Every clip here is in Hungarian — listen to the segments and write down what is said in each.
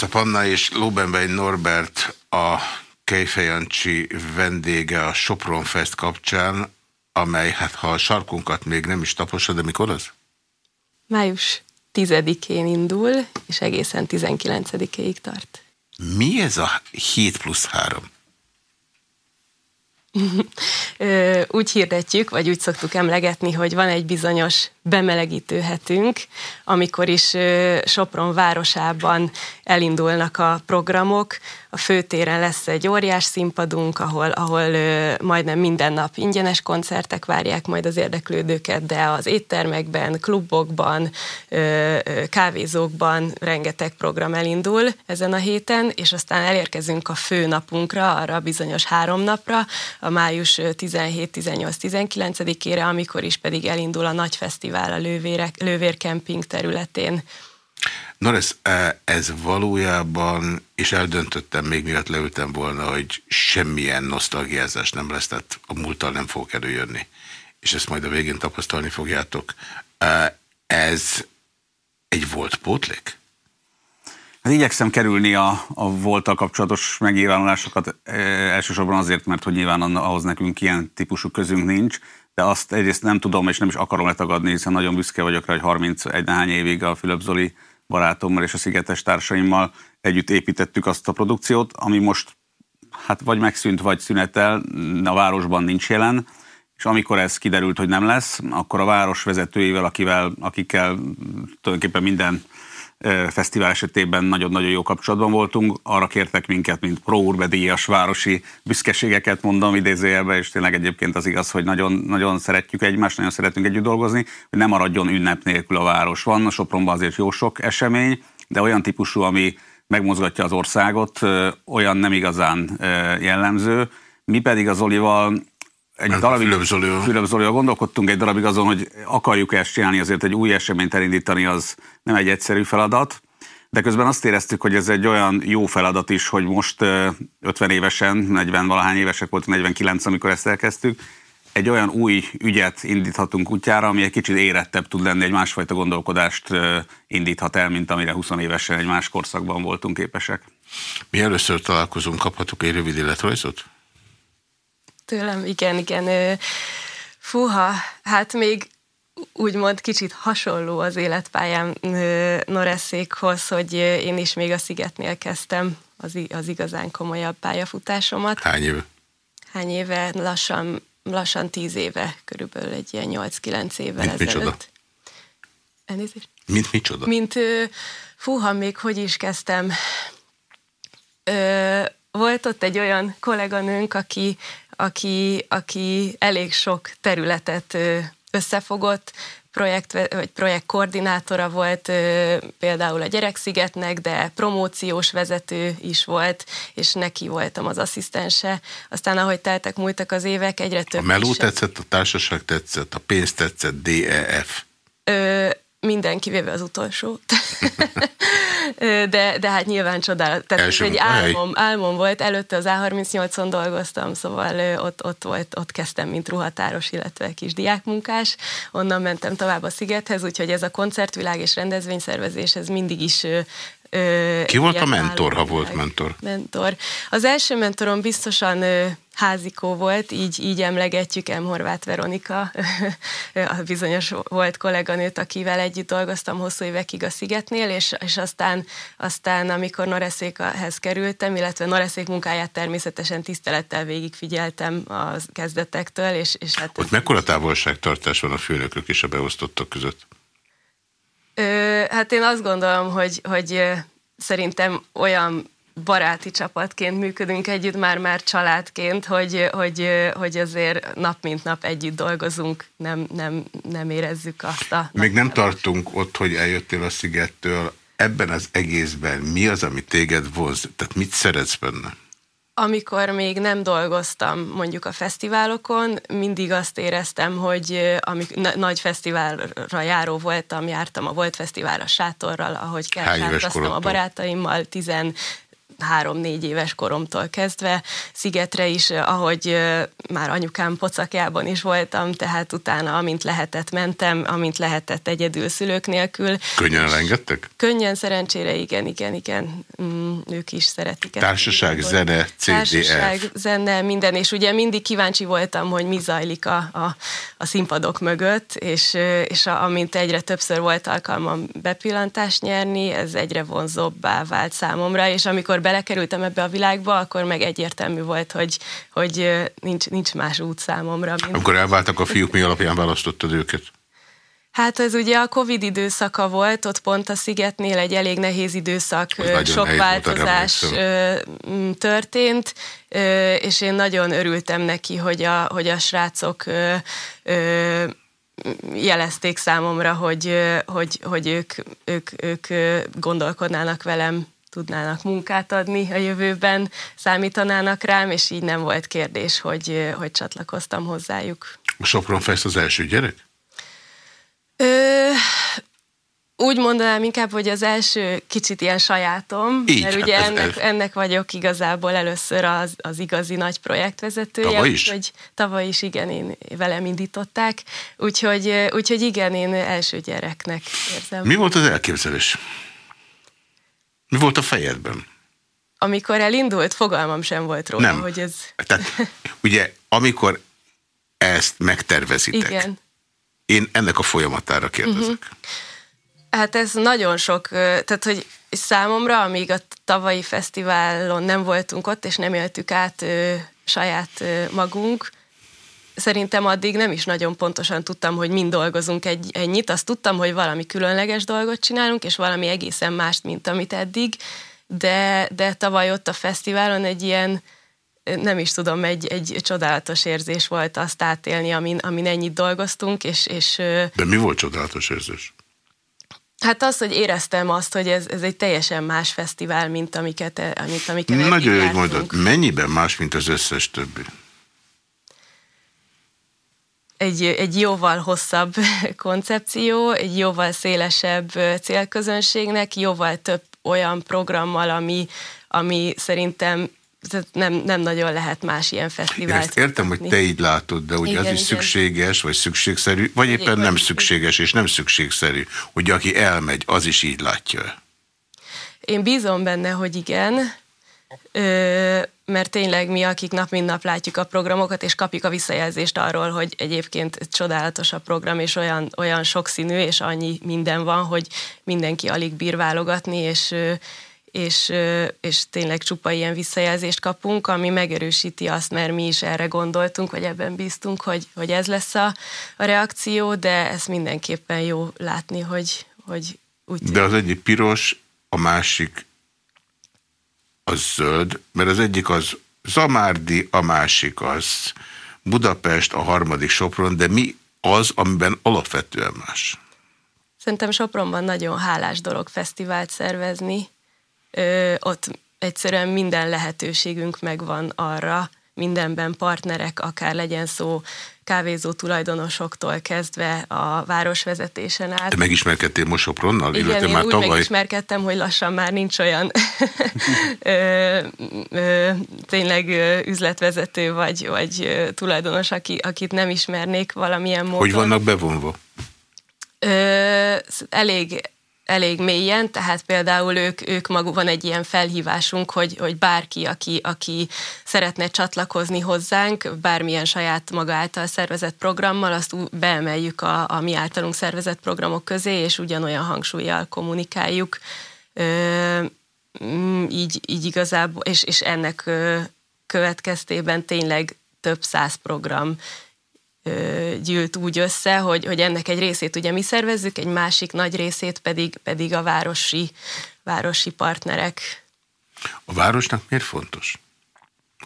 Lóca Panna és Lóbenbein Norbert a Kejfejancsi vendége a Sopron Fest kapcsán, amely, hát ha a sarkunkat még nem is taposod, de mikor az? Május 10-én indul, és egészen 19-ig tart. Mi ez a 7 plusz 3? Úgy hirdetjük, vagy úgy szoktuk emlegetni, hogy van egy bizonyos bemelegítő hetünk, amikor is Sopron városában elindulnak a programok. A főtéren lesz egy óriás színpadunk, ahol, ahol majdnem minden nap ingyenes koncertek várják majd az érdeklődőket, de az éttermekben, klubokban, kávézókban rengeteg program elindul ezen a héten, és aztán elérkezünk a fő napunkra, arra a bizonyos három napra, a május 17, 18, 19-ére, amikor is pedig elindul a nagy fesztivál a lővérek, lővérkemping területén. Norris, e, ez valójában, és eldöntöttem még miatt leültem volna, hogy semmilyen nosztalgiázás nem lesz, tehát a múlttal nem fogok előjönni. És ezt majd a végén tapasztalni fogjátok. E, ez egy volt pótlék? Hát igyekszem kerülni a, a voltal kapcsolatos megnyilvánulásokat, e, elsősorban azért, mert hogy nyilván ahhoz nekünk ilyen típusú közünk nincs, de azt egyrészt nem tudom, és nem is akarom letagadni, hiszen nagyon büszke vagyok rá, hogy 31 néhány évig a Fülöp Zoli barátommal és a szigetes társaimmal együtt építettük azt a produkciót, ami most hát vagy megszűnt, vagy szünetel, a városban nincs jelen, és amikor ez kiderült, hogy nem lesz, akkor a város vezetőivel, akivel, akikkel tulajdonképpen minden fesztivál esetében nagyon-nagyon jó kapcsolatban voltunk. Arra kértek minket, mint pro urbe díjas városi büszkeségeket mondom idézőjelben, és tényleg egyébként az igaz, hogy nagyon, nagyon szeretjük egymást, nagyon szeretünk együtt dolgozni, hogy nem maradjon ünnep nélkül a város. Van a Sopronban azért jó sok esemény, de olyan típusú, ami megmozgatja az országot, olyan nem igazán jellemző. Mi pedig az Olival egy darabig, Fülöp Zolival gondolkodtunk egy darabig azon, hogy akarjuk ezt csinálni, azért egy új eseményt elindítani, az nem egy egyszerű feladat, de közben azt éreztük, hogy ez egy olyan jó feladat is, hogy most 50 évesen, 40 valahány évesek voltunk, 49, amikor ezt elkezdtük, egy olyan új ügyet indíthatunk útjára, ami egy kicsit érettebb tud lenni, egy másfajta gondolkodást indíthat el, mint amire 20 évesen egy más korszakban voltunk képesek. Mi először találkozunk, kaphatok egy rövid életrajzot? Tőlem, igen, igen. Fúha, hát még úgymond kicsit hasonló az életpályám Noreszékhoz, hogy én is még a Szigetnél kezdtem az, az igazán komolyabb pályafutásomat. Hány éve? Hány éve? Lassan, lassan tíz éve, körülbelül egy ilyen 8-9 évvel Mint ezelőtt. Micsoda? Elnézést? Mint micsoda? Mint, fúha, még hogy is kezdtem. Ö, volt ott egy olyan kolléganőnk, aki aki, aki elég sok területet összefogott, projekt, vagy projektkoordinátora volt például a Gyerekszigetnek, de promóciós vezető is volt, és neki voltam az asszisztense. Aztán ahogy teltek, múltak az évek, egyre több. A meló tetszett, a társaság tetszett, a pénz tetszett, DEF? Ö, minden kivéve az utolsót. de, de hát nyilván csodálat. Tehát ez egy álmom, álmom volt, előtte az A38-on dolgoztam, szóval ott, ott, volt, ott kezdtem, mint ruhatáros, illetve kis diákmunkás. Onnan mentem tovább a Szigethez, úgyhogy ez a koncertvilág és rendezvényszervezés, ez mindig is Ö, Ki volt a mentor, ha volt mentor? Mentor. Az első mentorom biztosan ö, házikó volt, így, így emlegetjük M. Horváth Veronika, a bizonyos volt kolléganőt, akivel együtt dolgoztam hosszú évekig a Szigetnél, és, és aztán, aztán amikor Noreszékhez kerültem, illetve Noreszék munkáját természetesen tisztelettel végigfigyeltem a kezdetektől. És, és hát Ott mekkora távolságtartás van a főnökök és a beosztottak között? Ö, hát én azt gondolom, hogy, hogy szerintem olyan baráti csapatként működünk együtt, már-már családként, hogy, hogy, hogy azért nap mint nap együtt dolgozunk, nem, nem, nem érezzük azt a... Még nem tartunk ott, hogy eljöttél a szigettől. Ebben az egészben mi az, ami téged vonz? Tehát mit szeretsz benne? Amikor még nem dolgoztam mondjuk a fesztiválokon, mindig azt éreztem, hogy amik, nagy fesztiválra járó voltam, jártam a Volt Fesztiválra sátorral, ahogy kell, a barátaimmal, három-négy éves koromtól kezdve, Szigetre is, ahogy már anyukám pocakjában is voltam, tehát utána, amint lehetett, mentem, amint lehetett egyedül szülők nélkül. Könnyen elengedtek? Könnyen, szerencsére, igen, igen, igen. Mm, ők is szeretik ezt. Társaság, zene, CDF. Társaság, zene, minden, és ugye mindig kíváncsi voltam, hogy mi zajlik a, a, a színpadok mögött, és, és a, amint egyre többször volt alkalmam bepillantást nyerni, ez egyre vonzóbbá vált számomra, és amikor belekerültem ebbe a világba, akkor meg egyértelmű volt, hogy, hogy nincs, nincs más út számomra. Mint... Amikor elváltak a fiúk, mi alapján választottad őket? Hát ez ugye a Covid időszaka volt, ott pont a Szigetnél egy elég nehéz időszak, sok változás történt, és én nagyon örültem neki, hogy a, hogy a srácok jelezték számomra, hogy, hogy, hogy ők, ők, ők gondolkodnának velem tudnának munkát adni a jövőben, számítanának rám, és így nem volt kérdés, hogy, hogy csatlakoztam hozzájuk. A Sopron Fest az első gyerek? Ö, úgy mondanám inkább, hogy az első kicsit ilyen sajátom, Így, mert ugye hát ez, ennek, ez... ennek vagyok igazából először az, az igazi nagy projektvezetője. Tavaly is? Hogy tavaly is, igen, én velem indították, úgyhogy, úgyhogy igen, én első gyereknek érzem. Mi volt az elképzelés? Mi volt a fejedben? Amikor elindult, fogalmam sem volt róla, Nem. hogy ez... Tehát, ugye, amikor ezt megtervezitek, Igen. én ennek a folyamatára kérdezek. Uh-huh. Hát ez nagyon sok, tehát hogy számomra, amíg a tavalyi fesztiválon nem voltunk ott, és nem éltük át ö, saját ö, magunk, szerintem addig nem is nagyon pontosan tudtam, hogy mind dolgozunk egy, ennyit. Azt tudtam, hogy valami különleges dolgot csinálunk, és valami egészen mást, mint amit eddig, de, de tavaly ott a fesztiválon egy ilyen, nem is tudom, egy, egy csodálatos érzés volt azt átélni, amin, amin ennyit dolgoztunk, és, és... De mi volt csodálatos érzés? Hát az, hogy éreztem azt, hogy ez, ez egy teljesen más fesztivál, mint amiket, amit, amiket Nagyon jó, hogy mondod. Mennyiben más, mint az összes többi? Egy, egy jóval hosszabb koncepció, egy jóval szélesebb célközönségnek, jóval több olyan programmal, ami, ami szerintem nem, nem nagyon lehet más ilyen fesztivált. Én ezt értem, hogy te így látod, de ugye igen, az is igen. szükséges, vagy szükségszerű, vagy éppen nem szükséges és nem szükségszerű, hogy aki elmegy, az is így látja. Én bízom benne, hogy igen, mert tényleg mi, akik nap mint nap látjuk a programokat, és kapjuk a visszajelzést arról, hogy egyébként csodálatos a program, és olyan, olyan sokszínű, és annyi minden van, hogy mindenki alig bír válogatni, és, és, és tényleg csupa ilyen visszajelzést kapunk, ami megerősíti azt, mert mi is erre gondoltunk, vagy ebben bíztunk, hogy, hogy ez lesz a, a reakció, de ez mindenképpen jó látni, hogy, hogy úgy... De az egyik piros, a másik az zöld, mert az egyik az Zamárdi, a másik az Budapest, a harmadik Sopron, de mi az, amiben alapvetően más? Szerintem Sopronban nagyon hálás dolog fesztivált szervezni. Ö, ott egyszerűen minden lehetőségünk megvan arra, mindenben partnerek, akár legyen szó kávézó tulajdonosoktól kezdve a városvezetésen át. Te megismerkedtél most Sopronnal? Igen, én már úgy tavaly... megismerkedtem, hogy lassan már nincs olyan ö, ö, tényleg üzletvezető vagy, vagy tulajdonos, aki, akit nem ismernék valamilyen módon. Hogy vannak bevonva? Ö, elég elég mélyen, tehát például ők, ők maguk van egy ilyen felhívásunk, hogy, hogy bárki, aki, aki szeretne csatlakozni hozzánk, bármilyen saját maga által szervezett programmal, azt beemeljük a, a mi általunk szervezett programok közé, és ugyanolyan hangsúlyjal kommunikáljuk. Ö, mm, így, így igazából, és, és ennek következtében tényleg több száz program gyűlt úgy össze, hogy, hogy ennek egy részét ugye mi szervezzük, egy másik nagy részét pedig, pedig a városi, városi partnerek. A városnak miért fontos?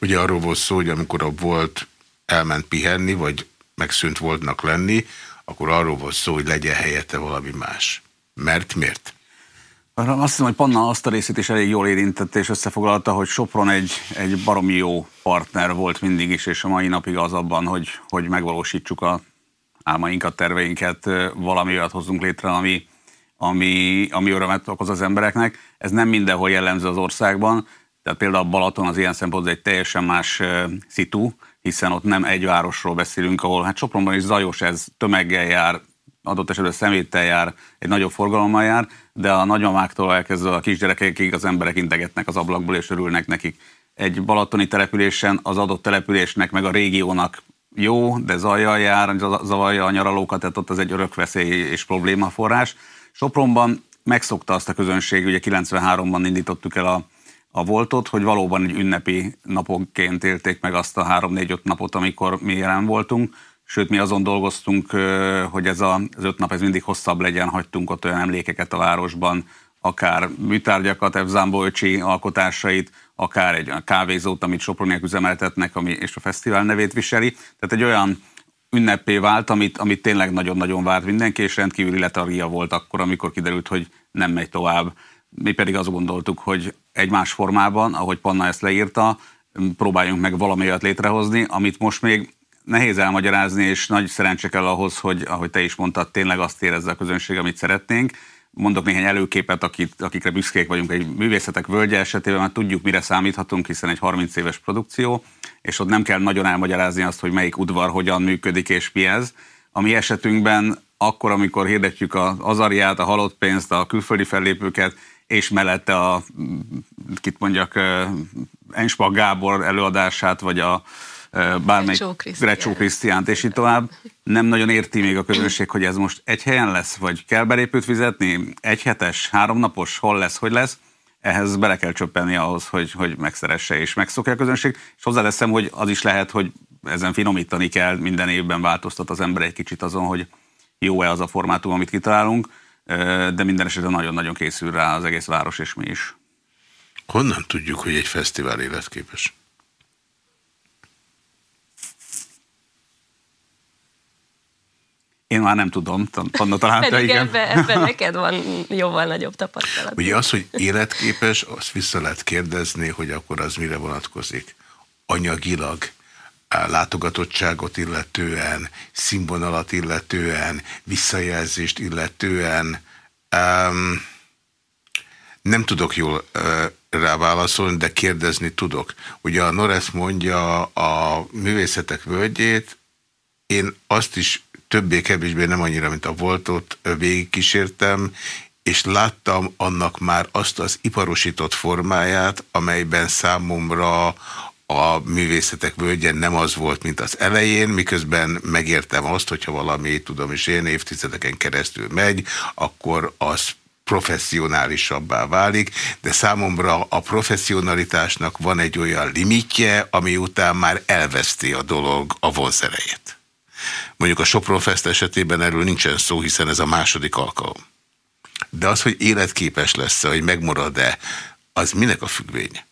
Ugye arról volt szó, hogy amikor a volt elment pihenni, vagy megszűnt voltnak lenni, akkor arról volt szó, hogy legyen helyette valami más. Mert miért? Azt hiszem, hogy Panna azt a részét is elég jól érintette és összefoglalta, hogy Sopron egy, egy baromi jó partner volt mindig is, és a mai napig az abban, hogy, hogy megvalósítsuk a álmainkat, terveinket, valami olyat hozzunk létre, ami, ami, ami örömet okoz az embereknek. Ez nem mindenhol jellemző az országban. Tehát például a Balaton az ilyen szempontból egy teljesen más szitu, hiszen ott nem egy városról beszélünk, ahol hát Sopronban is zajos, ez tömeggel jár, adott esetben szeméttel jár, egy nagyobb forgalommal jár, de a nagymamáktól elkezdve a kisgyerekekig az emberek integetnek az ablakból és örülnek nekik. Egy balatoni településen az adott településnek meg a régiónak jó, de zajjal jár, zavarja a nyaralókat, tehát ott az egy örök veszély és problémaforrás. Sopronban megszokta azt a közönség, ugye 93-ban indítottuk el a, a voltot, hogy valóban egy ünnepi napokként élték meg azt a 3-4-5 napot, amikor mi jelen voltunk. Sőt, mi azon dolgoztunk, hogy ez a, az öt nap ez mindig hosszabb legyen, hagytunk ott olyan emlékeket a városban, akár műtárgyakat, F. Zambolcsi alkotásait, akár egy kávézót, amit Soproniak üzemeltetnek, ami és a fesztivál nevét viseli. Tehát egy olyan ünnepé vált, amit, amit tényleg nagyon-nagyon várt mindenki, és rendkívüli letargia volt akkor, amikor kiderült, hogy nem megy tovább. Mi pedig azt gondoltuk, hogy egy más formában, ahogy Panna ezt leírta, próbáljunk meg valami olyat létrehozni, amit most még nehéz elmagyarázni, és nagy szerencse kell ahhoz, hogy, ahogy te is mondtad, tényleg azt érezze a közönség, amit szeretnénk. Mondok néhány előképet, akit, akikre büszkék vagyunk egy művészetek völgye esetében, mert tudjuk, mire számíthatunk, hiszen egy 30 éves produkció, és ott nem kell nagyon elmagyarázni azt, hogy melyik udvar hogyan működik és mi ez. A mi esetünkben akkor, amikor hirdetjük az azariát, a halott pénzt, a külföldi fellépőket, és mellette a, kit mondjak, Enspag Gábor előadását, vagy a bármelyik Grecsó Krisztiánt, és így tovább. Nem nagyon érti még a közönség, hogy ez most egy helyen lesz, vagy kell belépőt fizetni, egy hetes, háromnapos, hol lesz, hogy lesz. Ehhez bele kell csöppenni ahhoz, hogy, hogy megszeresse és megszokja a közönség. És hozzáteszem, hogy az is lehet, hogy ezen finomítani kell, minden évben változtat az ember egy kicsit azon, hogy jó-e az a formátum, amit kitalálunk, de minden esetben nagyon-nagyon készül rá az egész város és mi is. Honnan tudjuk, hogy egy fesztivál életképes? Én már nem tudom, Panna talán Pedig igen. Ebben, ebbe neked van jóval nagyobb tapasztalat. Ugye az, hogy életképes, azt vissza lehet kérdezni, hogy akkor az mire vonatkozik. Anyagilag, látogatottságot illetően, színvonalat illetően, visszajelzést illetően. Um, nem tudok jól uh, rá válaszolni, de kérdezni tudok. Ugye a Noresz mondja a művészetek völgyét, én azt is többé-kevésbé nem annyira, mint a voltot végigkísértem, és láttam annak már azt az iparosított formáját, amelyben számomra a művészetek völgyen nem az volt, mint az elején, miközben megértem azt, hogyha valami, tudom is én, évtizedeken keresztül megy, akkor az professzionálisabbá válik, de számomra a professzionalitásnak van egy olyan limitje, ami után már elveszti a dolog a vonzerejét. Mondjuk a Sopron Fest esetében erről nincsen szó, hiszen ez a második alkalom. De az, hogy életképes lesz-e, hogy megmarad-e, az minek a függvénye?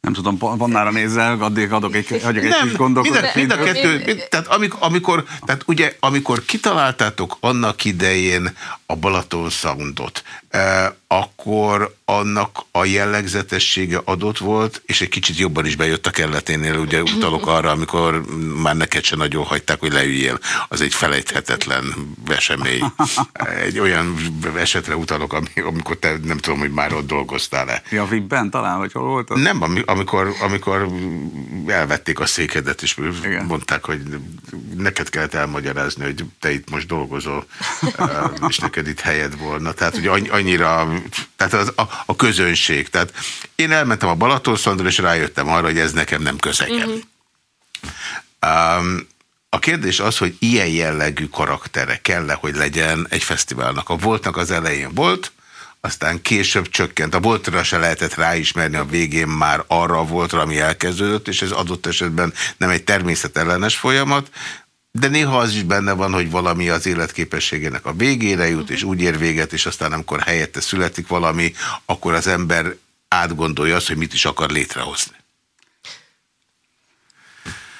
Nem tudom, Pannára nézzel, addig adok egy, adjuk egy kis gondolkodást. Mind, mind a kettő, tehát amikor, amikor, tehát ugye, amikor kitaláltátok annak idején a Balaton Soundot, eh, akkor annak a jellegzetessége adott volt, és egy kicsit jobban is bejött a kelleténél, ugye utalok arra, amikor már neked se nagyon hagyták, hogy leüljél. Az egy felejthetetlen esemény. Egy olyan esetre utalok, amikor te nem tudom, hogy már ott dolgoztál-e. Ja, Vibben talán, vagy hol volt? Nem, amikor, amikor elvették a székedet, és Igen. mondták, hogy neked kellett elmagyarázni, hogy te itt most dolgozol, és neked itt helyed volna. Tehát, hogy annyira tehát az, a, a közönség. Tehát én elmentem a Balatonszondra, és rájöttem arra, hogy ez nekem nem közegem. Uh -huh. um, a kérdés az, hogy ilyen jellegű karaktere kell -e, hogy legyen egy fesztiválnak. A voltnak az elején volt, aztán később csökkent. A voltra se lehetett ráismerni a végén már arra a voltra, ami elkezdődött, és ez adott esetben nem egy természetellenes folyamat, de néha az is benne van, hogy valami az életképességének a végére jut, és úgy ér véget, és aztán amikor helyette születik valami, akkor az ember átgondolja azt, hogy mit is akar létrehozni.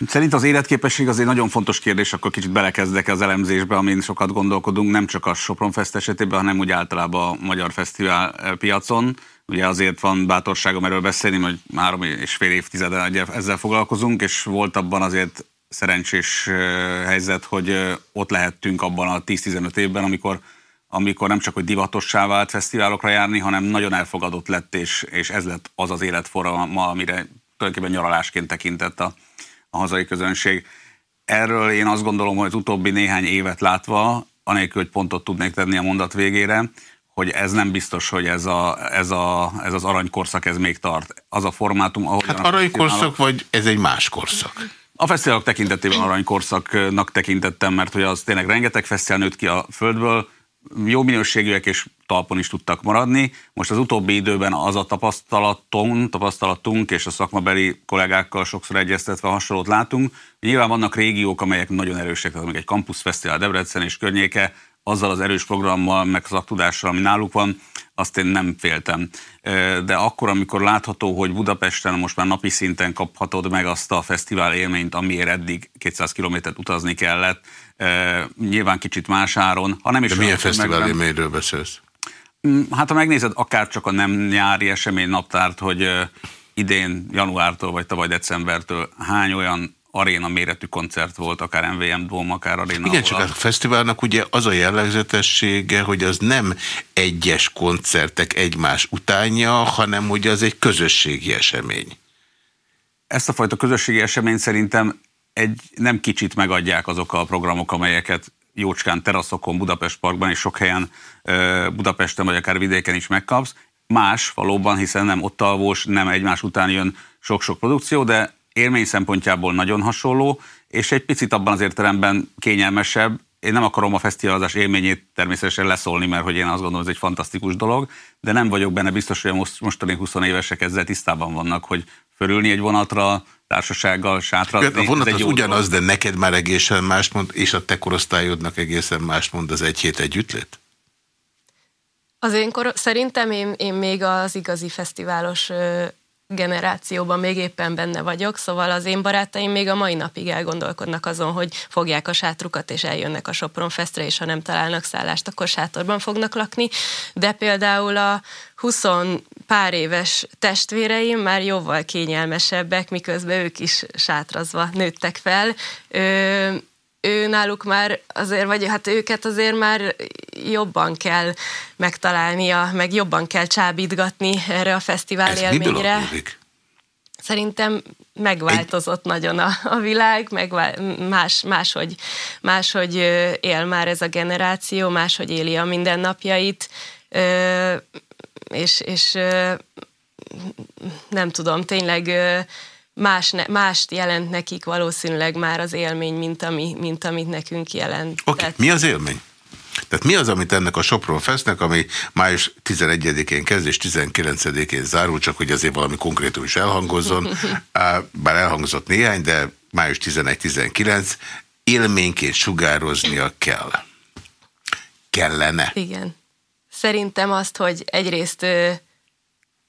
Szerint az életképesség az egy nagyon fontos kérdés, akkor kicsit belekezdek az elemzésbe, amin sokat gondolkodunk, nem csak a Sopron Fest esetében, hanem úgy általában a magyar fesztivál piacon. Ugye azért van bátorságom erről beszélni, hogy három és fél évtizede ezzel foglalkozunk, és volt abban azért szerencsés helyzet, hogy ott lehettünk abban a 10-15 évben, amikor amikor nem csak hogy divatossá vált fesztiválokra járni, hanem nagyon elfogadott lett, és, és ez lett az az életforma, amire tulajdonképpen nyaralásként tekintett a, a hazai közönség. Erről én azt gondolom, hogy az utóbbi néhány évet látva, anélkül, hogy pontot tudnék tenni a mondat végére, hogy ez nem biztos, hogy ez, a, ez, a, ez az aranykorszak ez még tart. Az a formátum, ahol... Hát aranykorszak, vagy ez egy más korszak? A fesztiválok tekintetében aranykorszaknak tekintettem, mert hogy az tényleg rengeteg fesztivál nőtt ki a földből, jó minőségűek és talpon is tudtak maradni. Most az utóbbi időben az a tapasztalatunk, tapasztalatunk és a szakmabeli kollégákkal sokszor egyeztetve hasonlót látunk. Nyilván vannak régiók, amelyek nagyon erősek, tehát egy Campus Fesztivál Debrecen és környéke, azzal az erős programmal, meg szaktudással, ami náluk van, azt én nem féltem. De akkor, amikor látható, hogy Budapesten most már napi szinten kaphatod meg azt a fesztivál élményt, amiért eddig 200 kilométert utazni kellett, nyilván kicsit más áron. Ha nem is De milyen fesztivál élményről beszélsz? Mm, hát ha megnézed akár csak a nem nyári esemény naptárt, hogy idén januártól vagy tavaly decembertől hány olyan aréna méretű koncert volt, akár MVM Dome, akár aréna. Igen, csak a fesztiválnak ugye az a jellegzetessége, hogy az nem egyes koncertek egymás utánja, hanem hogy az egy közösségi esemény. Ezt a fajta közösségi eseményt szerintem egy nem kicsit megadják azok a programok, amelyeket jócskán teraszokon, Budapest Parkban és sok helyen Budapesten vagy akár vidéken is megkapsz. Más valóban, hiszen nem ott alvós, nem egymás után jön sok-sok produkció, de élmény szempontjából nagyon hasonló, és egy picit abban az értelemben kényelmesebb. Én nem akarom a fesztiválozás élményét természetesen leszólni, mert hogy én azt gondolom, ez egy fantasztikus dolog, de nem vagyok benne biztos, hogy a mostani 20 évesek ezzel tisztában vannak, hogy fölülni egy vonatra, társasággal sátrazni. A vonat az ugyanaz, dolog. de neked már egészen más mond, és a te korosztályodnak egészen más mond az egy hét együttlét? Az én kor- szerintem én, én még az igazi fesztiválos generációban még éppen benne vagyok, szóval az én barátaim még a mai napig elgondolkodnak azon, hogy fogják a sátrukat és eljönnek a Sopron Festre, és ha nem találnak szállást, akkor sátorban fognak lakni, de például a 20 pár éves testvéreim már jóval kényelmesebbek, miközben ők is sátrazva nőttek fel. Ö, ő náluk már azért, vagy hát őket azért már jobban kell megtalálnia, meg jobban kell csábítgatni erre a fesztivál Ez élményre. Szerintem megváltozott Egy... nagyon a, a világ, megvál, más, máshogy, máshogy él már ez a generáció, máshogy éli a mindennapjait, és, és nem tudom, tényleg más, mást jelent nekik valószínűleg már az élmény, mint, ami, mint amit nekünk jelent. Oké, okay. mi az élmény? Tehát mi az, amit ennek a Sopron Festnek, ami május 11-én kezd és 19-én zárul, csak hogy azért valami konkrétum is elhangozzon, bár elhangzott néhány, de május 11-19 élményként sugároznia kell. Kellene. Igen. Szerintem azt, hogy egyrészt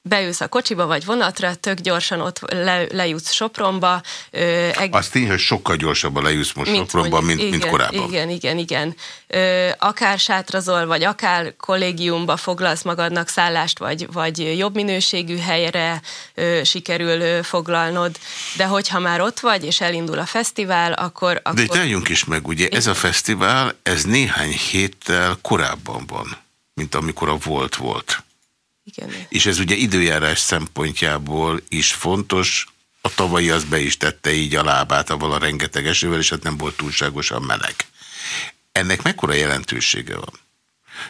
beülsz a kocsiba vagy vonatra, tök gyorsan ott le, lejutsz Sopronba. Ö, eg- Azt így, hogy sokkal gyorsabban lejutsz most mint Sopronba, mondjuk, mint, igen, mint korábban. Igen, igen, igen. Ö, akár sátrazol, vagy akár kollégiumba foglalsz magadnak szállást, vagy, vagy jobb minőségű helyre ö, sikerül ö, foglalnod, de hogyha már ott vagy, és elindul a fesztivál, akkor... akkor... De itt álljunk is meg, ugye ez a fesztivál, ez néhány héttel korábban van, mint amikor a volt volt. Igen. És ez ugye időjárás szempontjából is fontos, a tavalyi az be is tette így a lábát avval a rengeteg esővel, és hát nem volt túlságosan meleg. Ennek mekkora jelentősége van?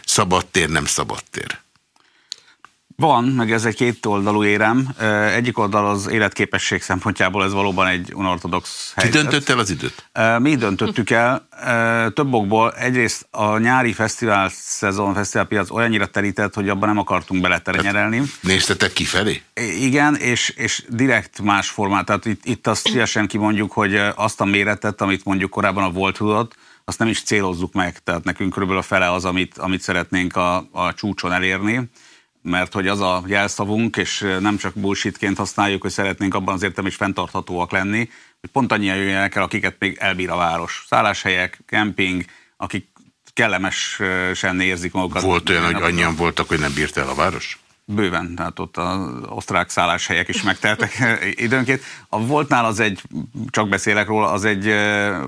Szabadtér, nem szabadtér? Van, meg ez egy két oldalú érem. Egyik oldal az életképesség szempontjából ez valóban egy unortodox helyzet. Ki döntött el az időt? Mi döntöttük el. Több okból. Egyrészt a nyári fesztivál szezon, fesztiválpiac olyannyira terített, hogy abban nem akartunk beleterenyerelni. Néztetek kifelé? Igen, és, és direkt más formát. Tehát itt, itt azt szívesen kimondjuk, hogy azt a méretet, amit mondjuk korábban a volt tudott, azt nem is célozzuk meg. Tehát nekünk körülbelül a fele az, amit, amit szeretnénk a, a csúcson elérni mert hogy az a jelszavunk, és nem csak bullshitként használjuk, hogy szeretnénk abban az értem is fenntarthatóak lenni, hogy pont annyian jöjjenek el, akiket még elbír a város. Szálláshelyek, kemping, akik kellemesen érzik magukat. Volt olyan, hogy annyian voltak, hogy nem bírt el a város? Bőven, tehát ott az osztrák szálláshelyek is megteltek időnként. A voltnál az egy, csak beszélek róla, az egy,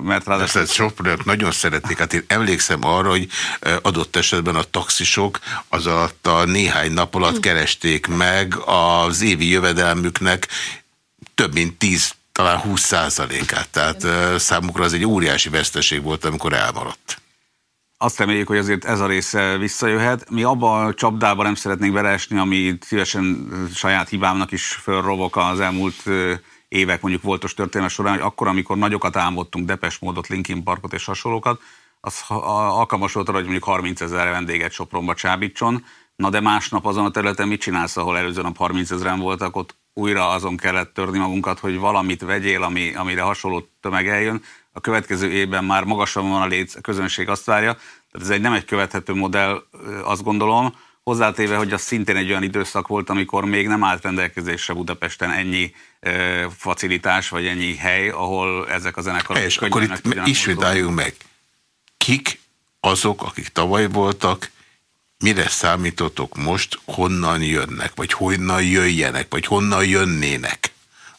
mert ráadásul... Ezt soprők nagyon szerették. Hát én emlékszem arra, hogy adott esetben a taxisok az alatt a néhány nap alatt keresték meg az évi jövedelmüknek több mint 10, talán 20 százalékát. Tehát számukra az egy óriási veszteség volt, amikor elmaradt azt reméljük, hogy azért ez a része visszajöhet. Mi abban a csapdában nem szeretnénk beleesni, ami szívesen saját hibámnak is fölrovok az elmúlt évek mondjuk voltos történelme során, hogy akkor, amikor nagyokat álmodtunk, Depes módot, Linkin Parkot és hasonlókat, az alkalmas volt arra, hogy mondjuk 30 ezer vendéget Sopronba csábítson, na de másnap azon a területen mit csinálsz, ahol előző nap 30 ezeren voltak, ott újra azon kellett törni magunkat, hogy valamit vegyél, ami, amire hasonló tömeg eljön, a következő évben már magasabb van a léc, a közönség azt várja. Tehát ez egy nem egy követhető modell, azt gondolom, hozzátéve, hogy az szintén egy olyan időszak volt, amikor még nem állt rendelkezésre Budapesten ennyi e, facilitás, vagy ennyi hely, ahol ezek a zenekarok... És akkor itt ismételjünk meg. Kik azok, akik tavaly voltak, mire számítotok most, honnan jönnek, vagy honnan jöjjenek, vagy honnan jönnének?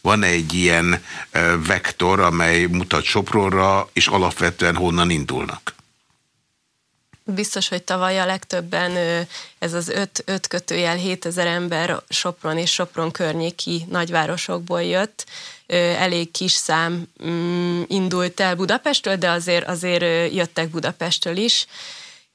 Van -e egy ilyen vektor, amely mutat Sopronra, és alapvetően honnan indulnak? Biztos, hogy tavaly a legtöbben ez az öt, öt kötőjel 7000 ember Sopron és Sopron környéki nagyvárosokból jött. Elég kis szám mm, indult el Budapestről, de azért, azért jöttek Budapestről is.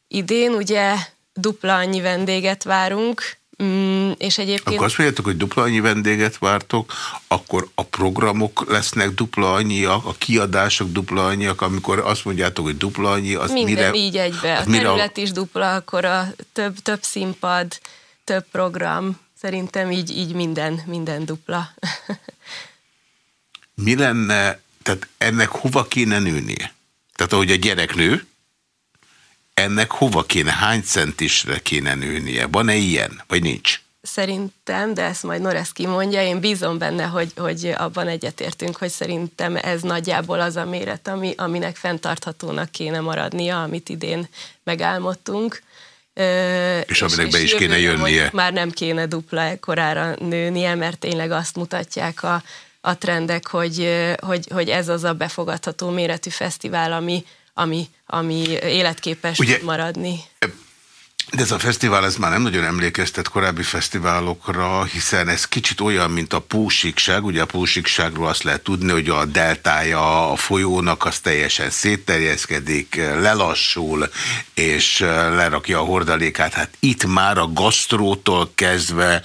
Idén ugye dupla annyi vendéget várunk, Mm, és egyébként... Akkor azt mondjátok, hogy dupla annyi vendéget vártok, akkor a programok lesznek dupla annyiak, a kiadások dupla annyiak, amikor azt mondjátok, hogy dupla annyi, az Minden mire... így egybe. A terület a... is dupla, akkor a több, több színpad, több program, szerintem így, így minden, minden dupla. Mi lenne, tehát ennek hova kéne nőnie? Tehát ahogy a gyerek nő, ennek hova kéne, hány centisre kéne nőnie? Van-e ilyen, vagy nincs? Szerintem, de ezt majd Noreszki mondja, én bízom benne, hogy, hogy abban egyetértünk, hogy szerintem ez nagyjából az a méret, ami, aminek fenntarthatónak kéne maradnia, amit idén megálmodtunk. És aminek és be is kéne jönnie. Már nem kéne dupla korára nőnie, mert tényleg azt mutatják a, a trendek, hogy, hogy, hogy ez az a befogadható méretű fesztivál, ami, ami, ami életképes Ugye, maradni. De ez a fesztivál, ez már nem nagyon emlékeztet korábbi fesztiválokra, hiszen ez kicsit olyan, mint a pósikság. Ugye a pósikságról azt lehet tudni, hogy a deltája a folyónak az teljesen szétterjeszkedik, lelassul, és lerakja a hordalékát. Hát itt már a gasztrótól kezdve,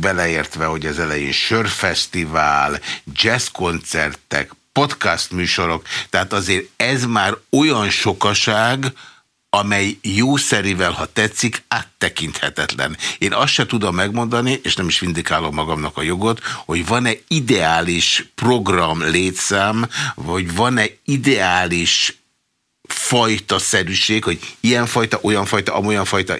beleértve, hogy az elején sörfesztivál, jazzkoncertek, podcast műsorok, tehát azért ez már olyan sokaság, amely jószerivel, ha tetszik, áttekinthetetlen. Én azt se tudom megmondani, és nem is vindikálom magamnak a jogot, hogy van-e ideális program létszám, vagy van-e ideális fajta szerűség, hogy ilyen fajta, olyan fajta, amolyan fajta.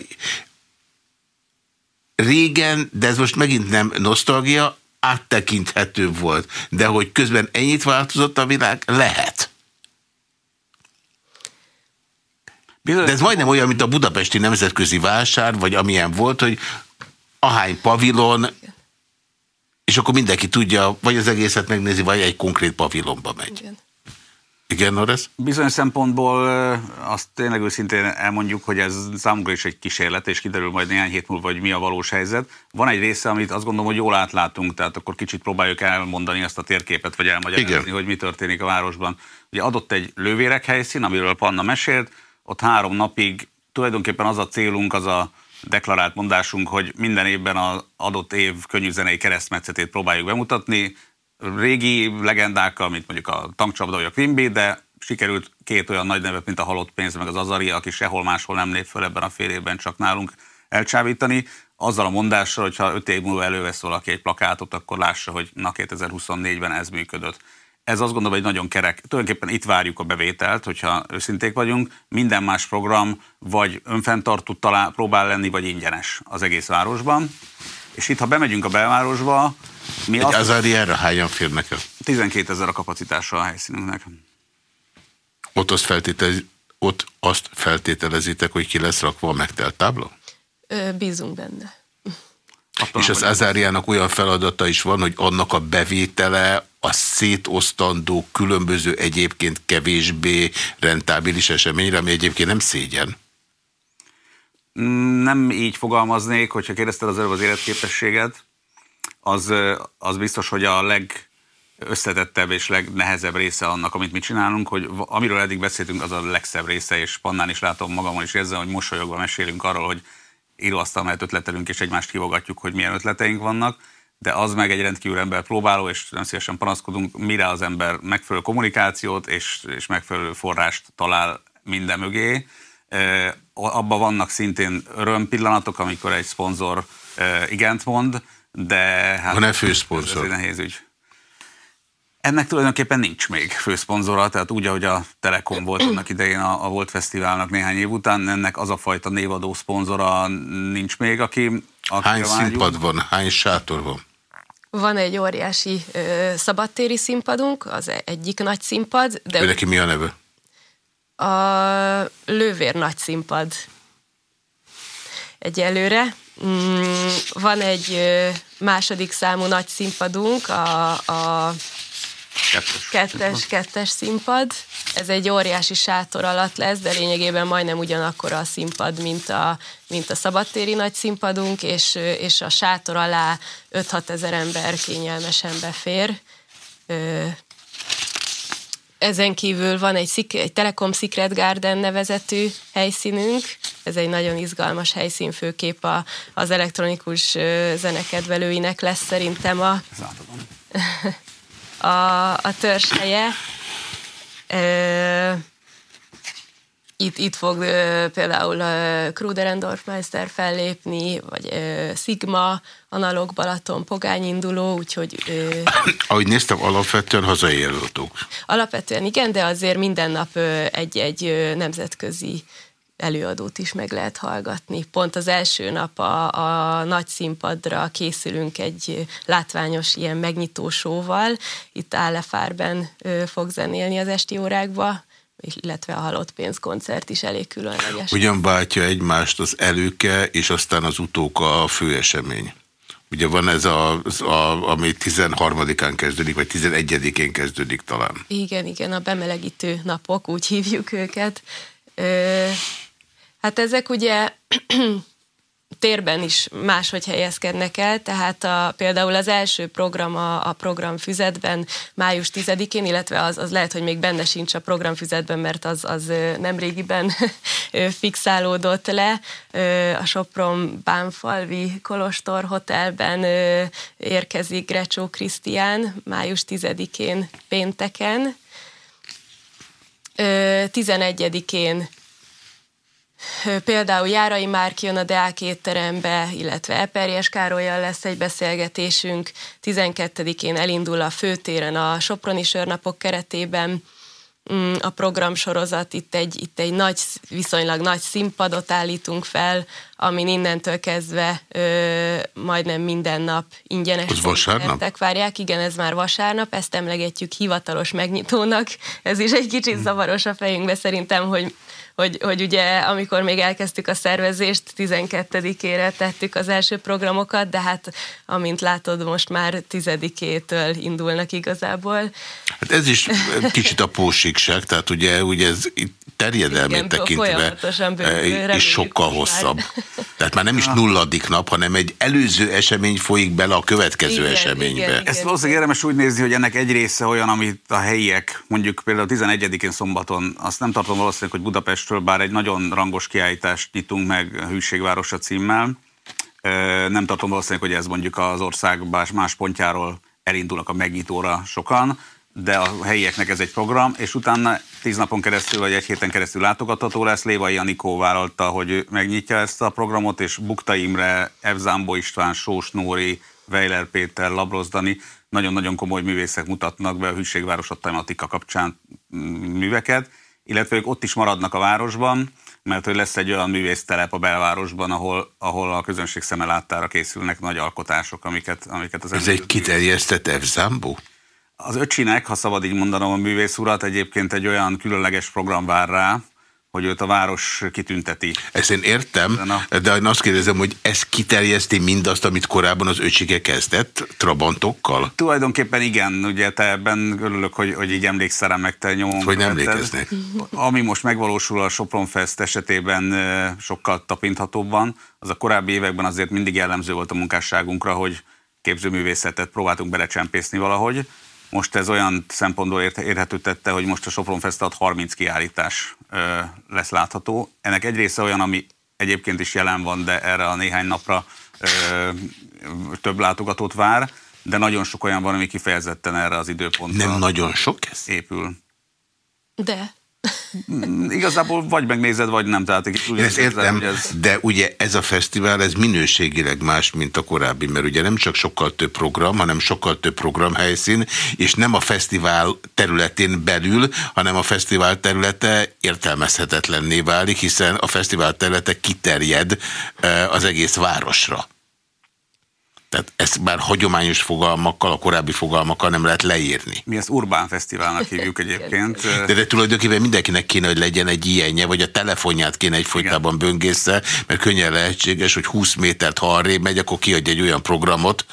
Régen, de ez most megint nem nosztalgia, áttekinthető volt, de hogy közben ennyit változott a világ, lehet. De ez majdnem olyan, mint a budapesti nemzetközi vásár, vagy amilyen volt, hogy ahány pavilon, és akkor mindenki tudja, vagy az egészet megnézi, vagy egy konkrét pavilonba megy. Igen. Igen, Norris? Bizonyos szempontból azt tényleg őszintén elmondjuk, hogy ez számunkra is egy kísérlet, és kiderül majd néhány hét múlva, hogy mi a valós helyzet. Van egy része, amit azt gondolom, hogy jól átlátunk, tehát akkor kicsit próbáljuk elmondani ezt a térképet, vagy elmagyarázni, Igen. hogy mi történik a városban. Ugye adott egy lővérek helyszín, amiről Panna mesélt, ott három napig tulajdonképpen az a célunk, az a deklarált mondásunk, hogy minden évben az adott év könnyűzenei keresztmetszetét próbáljuk bemutatni, régi legendákkal, mint mondjuk a tankcsapda vagy a Quimby, de sikerült két olyan nagy nevet, mint a Halott Pénz, meg az Azaria, aki sehol máshol nem lép föl ebben a fél évben, csak nálunk elcsábítani, azzal a mondással, hogy ha öt év múlva elővesz valaki egy plakátot, akkor lássa, hogy na 2024-ben ez működött. Ez azt gondolom, hogy nagyon kerek. Tulajdonképpen itt várjuk a bevételt, hogyha őszinték vagyunk. Minden más program vagy önfenntartó talál, próbál lenni, vagy ingyenes az egész városban. És itt, ha bemegyünk a belvárosba, mi Egy azt... Azariára hányan férnek el? 12 ezer a kapacitása a helyszínünknek. Ott azt, feltételez, ott azt feltételezitek, hogy ki lesz rakva a megtelt tábla? Ö, bízunk benne. És az Azáriának olyan feladata is van, hogy annak a bevétele a szétosztandó különböző egyébként kevésbé rentábilis eseményre, ami egyébként nem szégyen. Nem így fogalmaznék, hogyha kérdezted az előbb az életképességet, az, az biztos, hogy a leg összetettebb és legnehezebb része annak, amit mi csinálunk, hogy amiről eddig beszéltünk, az a legszebb része, és Pannán is látom magamon is érzem, hogy mosolyogva mesélünk arról, hogy íróasztal mellett ötletelünk, és egymást hívogatjuk, hogy milyen ötleteink vannak, de az meg egy rendkívül ember próbáló, és nem szívesen panaszkodunk, mire az ember megfelelő kommunikációt és, és megfelelő forrást talál minden mögé. Abban vannak szintén örömpillanatok, amikor egy szponzor igent mond, de hát... Van-e főszponzor? Ez egy nehéz ügy. Ennek tulajdonképpen nincs még főszponzora, tehát úgy, ahogy a Telekom volt annak idején a, a Volt Fesztiválnak néhány év után, ennek az a fajta névadó szponzora nincs még, aki... aki hány színpad van, hány sátor van? Van egy óriási ö, szabadtéri színpadunk, az egyik nagy színpad. De ő neki mi a neve? A Lővér nagy színpad egyelőre. Mm, van egy második számú nagy színpadunk, a, a Kettes. Kettes, kettes színpad. Ez egy óriási sátor alatt lesz, de lényegében majdnem ugyanakkor a színpad, mint a, mint a szabadtéri nagy színpadunk, és, és a sátor alá 5-6 ezer ember kényelmesen befér. Ezen kívül van egy, egy Telekom Secret Garden nevezetű helyszínünk. Ez egy nagyon izgalmas helyszín, főképp a, az elektronikus zenekedvelőinek lesz szerintem a... a, a törzshelye. Itt, itt fog ö, például ö, Kruder Dorfmeister fellépni, vagy ö, Sigma, Analog Balaton, Pogány induló, úgyhogy... Ö, Ahogy néztem, alapvetően hazai előadók. Alapvetően igen, de azért minden nap egy-egy nemzetközi előadót is meg lehet hallgatni. Pont az első nap a, a nagy színpadra készülünk egy látványos ilyen megnyitósóval. Itt Állefárben fog zenélni az esti órákba, illetve a halott pénzkoncert is elég különleges. Ugyan váltja egymást az előke, és aztán az utóka a főesemény. Ugye van ez, a, az, a, ami 13-án kezdődik, vagy 11-én kezdődik talán. Igen, igen, a bemelegítő napok, úgy hívjuk őket. Ö, Hát ezek ugye térben is máshogy helyezkednek el, tehát a, például az első program a, a programfüzetben május 10-én, illetve az, az lehet, hogy még benne sincs a programfüzetben, mert az, az nem régiben fixálódott le. A Sopron Bánfalvi Kolostor Hotelben érkezik Grecsó Krisztián május 10-én pénteken. 11-én Például Járai Márk jön a Deák étterembe, illetve Eperjes Károlyjal lesz egy beszélgetésünk. 12-én elindul a főtéren a Soproni Sörnapok keretében mm, a programsorozat, itt egy, itt egy nagy, viszonylag nagy színpadot állítunk fel, amin innentől kezdve ö, majdnem minden nap ingyenes az vasárnap? várják. Igen, ez már vasárnap, ezt emlegetjük hivatalos megnyitónak. Ez is egy kicsit zavaros a fejünkbe szerintem, hogy hogy, hogy ugye amikor még elkezdtük a szervezést, 12-ére tettük az első programokat, de hát amint látod, most már 10-től indulnak igazából. Hát ez is kicsit a pósikság, tehát ugye, ugye ez terjedelmét tekintve és sokkal hosszabb. Tehát már nem is nulladik nap, hanem egy előző esemény folyik bele a következő igen, eseménybe. Igen, igen, Ezt valószínűleg érdemes úgy nézni, hogy ennek egy része olyan, amit a helyiek, mondjuk például 11-én szombaton, azt nem tartom valószínűleg, hogy Budapestről, bár egy nagyon rangos kiállítást nyitunk meg Hűségvárosa címmel, nem tartom valószínűleg, hogy ez mondjuk az ország más pontjáról elindulnak a megnyitóra sokan, de a helyieknek ez egy program, és utána tíz napon keresztül, vagy egy héten keresztül látogatható lesz. Lévai Anikó vállalta, hogy megnyitja ezt a programot, és Bukta Imre, Evzámbó István, Sós Nóri, Weiler Péter, Labroz Dani, nagyon-nagyon komoly művészek mutatnak be a Hűségváros a tematika kapcsán műveket, illetve ők ott is maradnak a városban, mert hogy lesz egy olyan művésztelep a belvárosban, ahol, ahol a közönség szeme láttára készülnek nagy alkotások, amiket, amiket az Ez egy kiterjesztett Evzámbó? Az öcsinek, ha szabad így mondanom a művész urat, egyébként egy olyan különleges program vár rá, hogy őt a város kitünteti. Ezt én értem, de én azt kérdezem, hogy ez kiterjeszti mindazt, amit korábban az öcsike kezdett, Trabantokkal? Tulajdonképpen igen, ugye te ebben örülök, hogy, hogy így emlékszel meg te nyomon. Hogy nem emlékeznek. Ami most megvalósul a Sopron Fest esetében sokkal tapinthatóbban, az a korábbi években azért mindig jellemző volt a munkásságunkra, hogy képzőművészetet próbáltunk belecsempészni valahogy. Most ez olyan szempontból érhető tette, hogy most a Sopron Fest 30 kiállítás lesz látható. Ennek egy része olyan, ami egyébként is jelen van, de erre a néhány napra több látogatót vár, de nagyon sok olyan van, ami kifejezetten erre az időpontra Nem nagyon sok ez? épül. De. Mm, igazából vagy megnézed, vagy nem. Tehát úgy ezt értem, ez... de ugye ez a fesztivál, ez minőségileg más, mint a korábbi, mert ugye nem csak sokkal több program, hanem sokkal több programhelyszín, és nem a fesztivál területén belül, hanem a fesztivál területe értelmezhetetlenné válik, hiszen a fesztivál területe kiterjed eh, az egész városra. Tehát ezt már hagyományos fogalmakkal, a korábbi fogalmakkal nem lehet leírni. Mi ezt Urbán Fesztiválnak hívjuk egyébként. De, de tulajdonképpen mindenkinek kéne, hogy legyen egy ilyenje, vagy a telefonját kéne egy folytában böngészze, mert könnyen lehetséges, hogy 20 métert, ha arrébb megy, akkor kiadja egy olyan programot,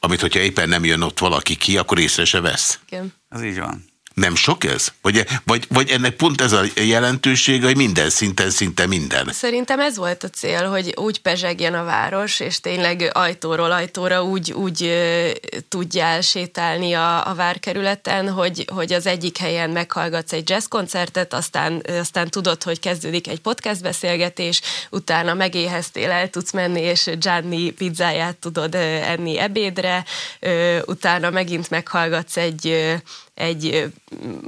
amit, hogyha éppen nem jön ott valaki ki, akkor észre se vesz. Igen. Ez így van. Nem sok ez? Vagy, vagy, vagy ennek pont ez a jelentősége, hogy minden szinten, szinte minden? Szerintem ez volt a cél, hogy úgy pezsegjen a város, és tényleg ajtóról ajtóra úgy, úgy uh, tudjál sétálni a, a várkerületen, hogy, hogy az egyik helyen meghallgatsz egy jazzkoncertet, aztán, aztán tudod, hogy kezdődik egy podcast beszélgetés, utána megéheztél, el tudsz menni, és Gianni pizzáját tudod enni ebédre, utána megint meghallgatsz egy egy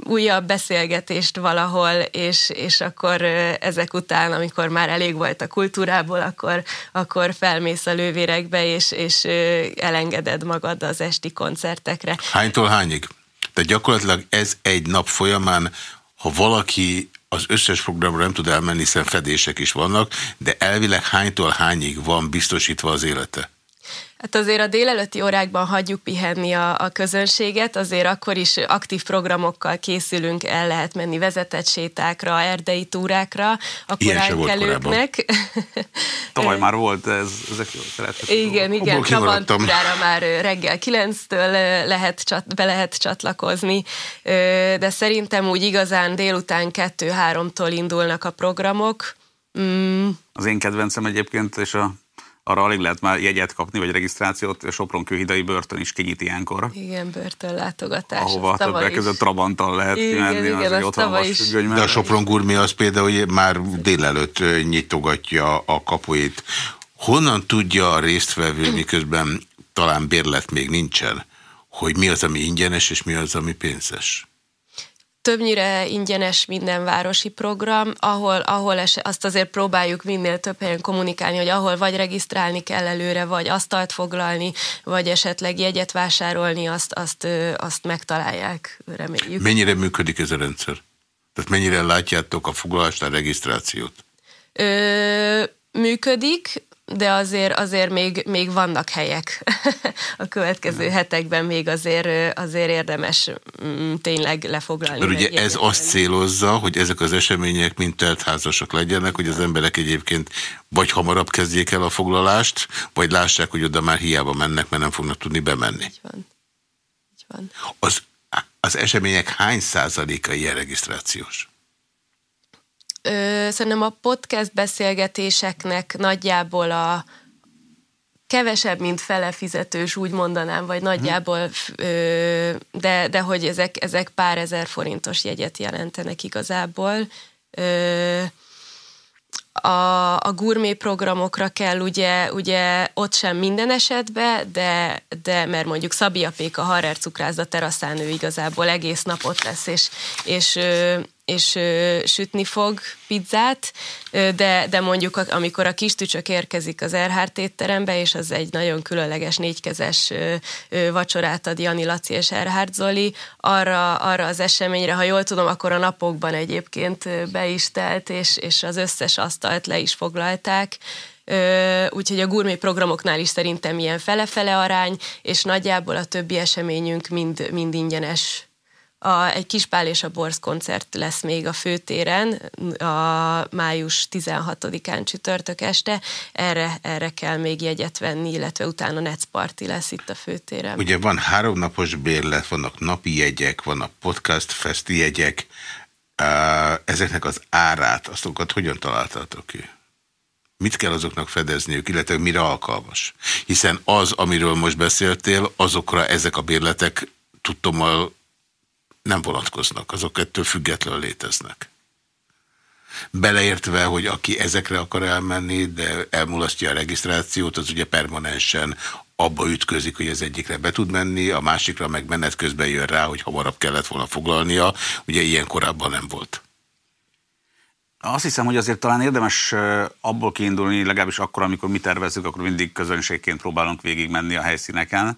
újabb beszélgetést valahol, és, és akkor ezek után, amikor már elég volt a kultúrából, akkor, akkor felmész a lővérekbe, és, és elengeded magad az esti koncertekre. Hánytól hányig? Tehát gyakorlatilag ez egy nap folyamán, ha valaki az összes programra nem tud elmenni, hiszen fedések is vannak, de elvileg hánytól hányig van biztosítva az élete? Hát azért a délelőtti órákban hagyjuk pihenni a, a közönséget, azért akkor is aktív programokkal készülünk, el lehet menni vezetett sétákra, erdei túrákra a koránkelőknek. Tavaly már volt, ez, ezek jól szerethető. Igen, igen, Trabantúrára már reggel 9-től lehet, csat, be lehet csatlakozni, de szerintem úgy igazán délután 2-3-tól indulnak a programok. Mm. Az én kedvencem egyébként, és a arra alig lehet már jegyet kapni, vagy regisztrációt, a Sopron kőhidai börtön is kinyit ilyenkor. Igen, börtönlátogatás. Ahova többek között Trabanttal lehet igen, kimenni, igen, az, hatalmas is. De a Sopron gurmi az például már délelőtt nyitogatja a kapuit. Honnan tudja a résztvevő, miközben talán bérlet még nincsen, hogy mi az, ami ingyenes, és mi az, ami pénzes? Többnyire ingyenes minden városi program, ahol, ahol es, azt azért próbáljuk minél több helyen kommunikálni, hogy ahol vagy regisztrálni kell előre, vagy asztalt foglalni, vagy esetleg jegyet vásárolni, azt, azt, azt megtalálják, reméljük. Mennyire működik ez a rendszer? Tehát mennyire látjátok a foglalást, a regisztrációt? Ö, működik, de azért, azért még, még vannak helyek a következő hetekben, még azért, azért érdemes mm, tényleg lefoglalni. Mert ugye ez azt célozza, hogy ezek az események mind teltházasak legyenek, hogy az emberek egyébként vagy hamarabb kezdjék el a foglalást, vagy lássák, hogy oda már hiába mennek, mert nem fognak tudni bemenni. Így van. Így van. Az, az események hány százaléka ilyen regisztrációs? Ö, szerintem a podcast beszélgetéseknek nagyjából a kevesebb, mint fele fizetős, úgy mondanám, vagy nagyjából, ö, de, de hogy ezek, ezek pár ezer forintos jegyet jelentenek igazából. Ö, a, a gurmé programokra kell ugye, ugye ott sem minden esetben, de, de mert mondjuk Szabia Péka Harrer cukrászda teraszán ő igazából egész napot lesz, és, és és ö, sütni fog pizzát, ö, de, de mondjuk amikor a kis tücsök érkezik az Erhárt étterembe, és az egy nagyon különleges négykezes ö, ö, vacsorát ad Jani Laci és Erhárt Zoli, arra, arra az eseményre, ha jól tudom, akkor a napokban egyébként be is telt, és, és az összes asztalt le is foglalták, úgyhogy a gurmé programoknál is szerintem ilyen fele-fele arány, és nagyjából a többi eseményünk mind, mind ingyenes A, egy Kispál és a Borz koncert lesz még a főtéren, a május 16-án csütörtök este. Erre, erre kell még jegyet venni, illetve utána Netz Party lesz itt a főtéren. Ugye van háromnapos bérlet, vannak napi jegyek, vannak podcast festi jegyek. Ezeknek az árát, azokat hogyan találtátok ki? Mit kell azoknak fedezniük, illetve mire alkalmas? Hiszen az, amiről most beszéltél, azokra ezek a bérletek tudtommal nem vonatkoznak, azok ettől függetlenül léteznek. Beleértve, hogy aki ezekre akar elmenni, de elmulasztja a regisztrációt, az ugye permanensen abba ütközik, hogy az egyikre be tud menni, a másikra meg menet közben jön rá, hogy hamarabb kellett volna foglalnia. Ugye ilyen korábban nem volt. Azt hiszem, hogy azért talán érdemes abból kiindulni, legalábbis akkor, amikor mi tervezzük, akkor mindig közönségként próbálunk végigmenni a helyszíneken.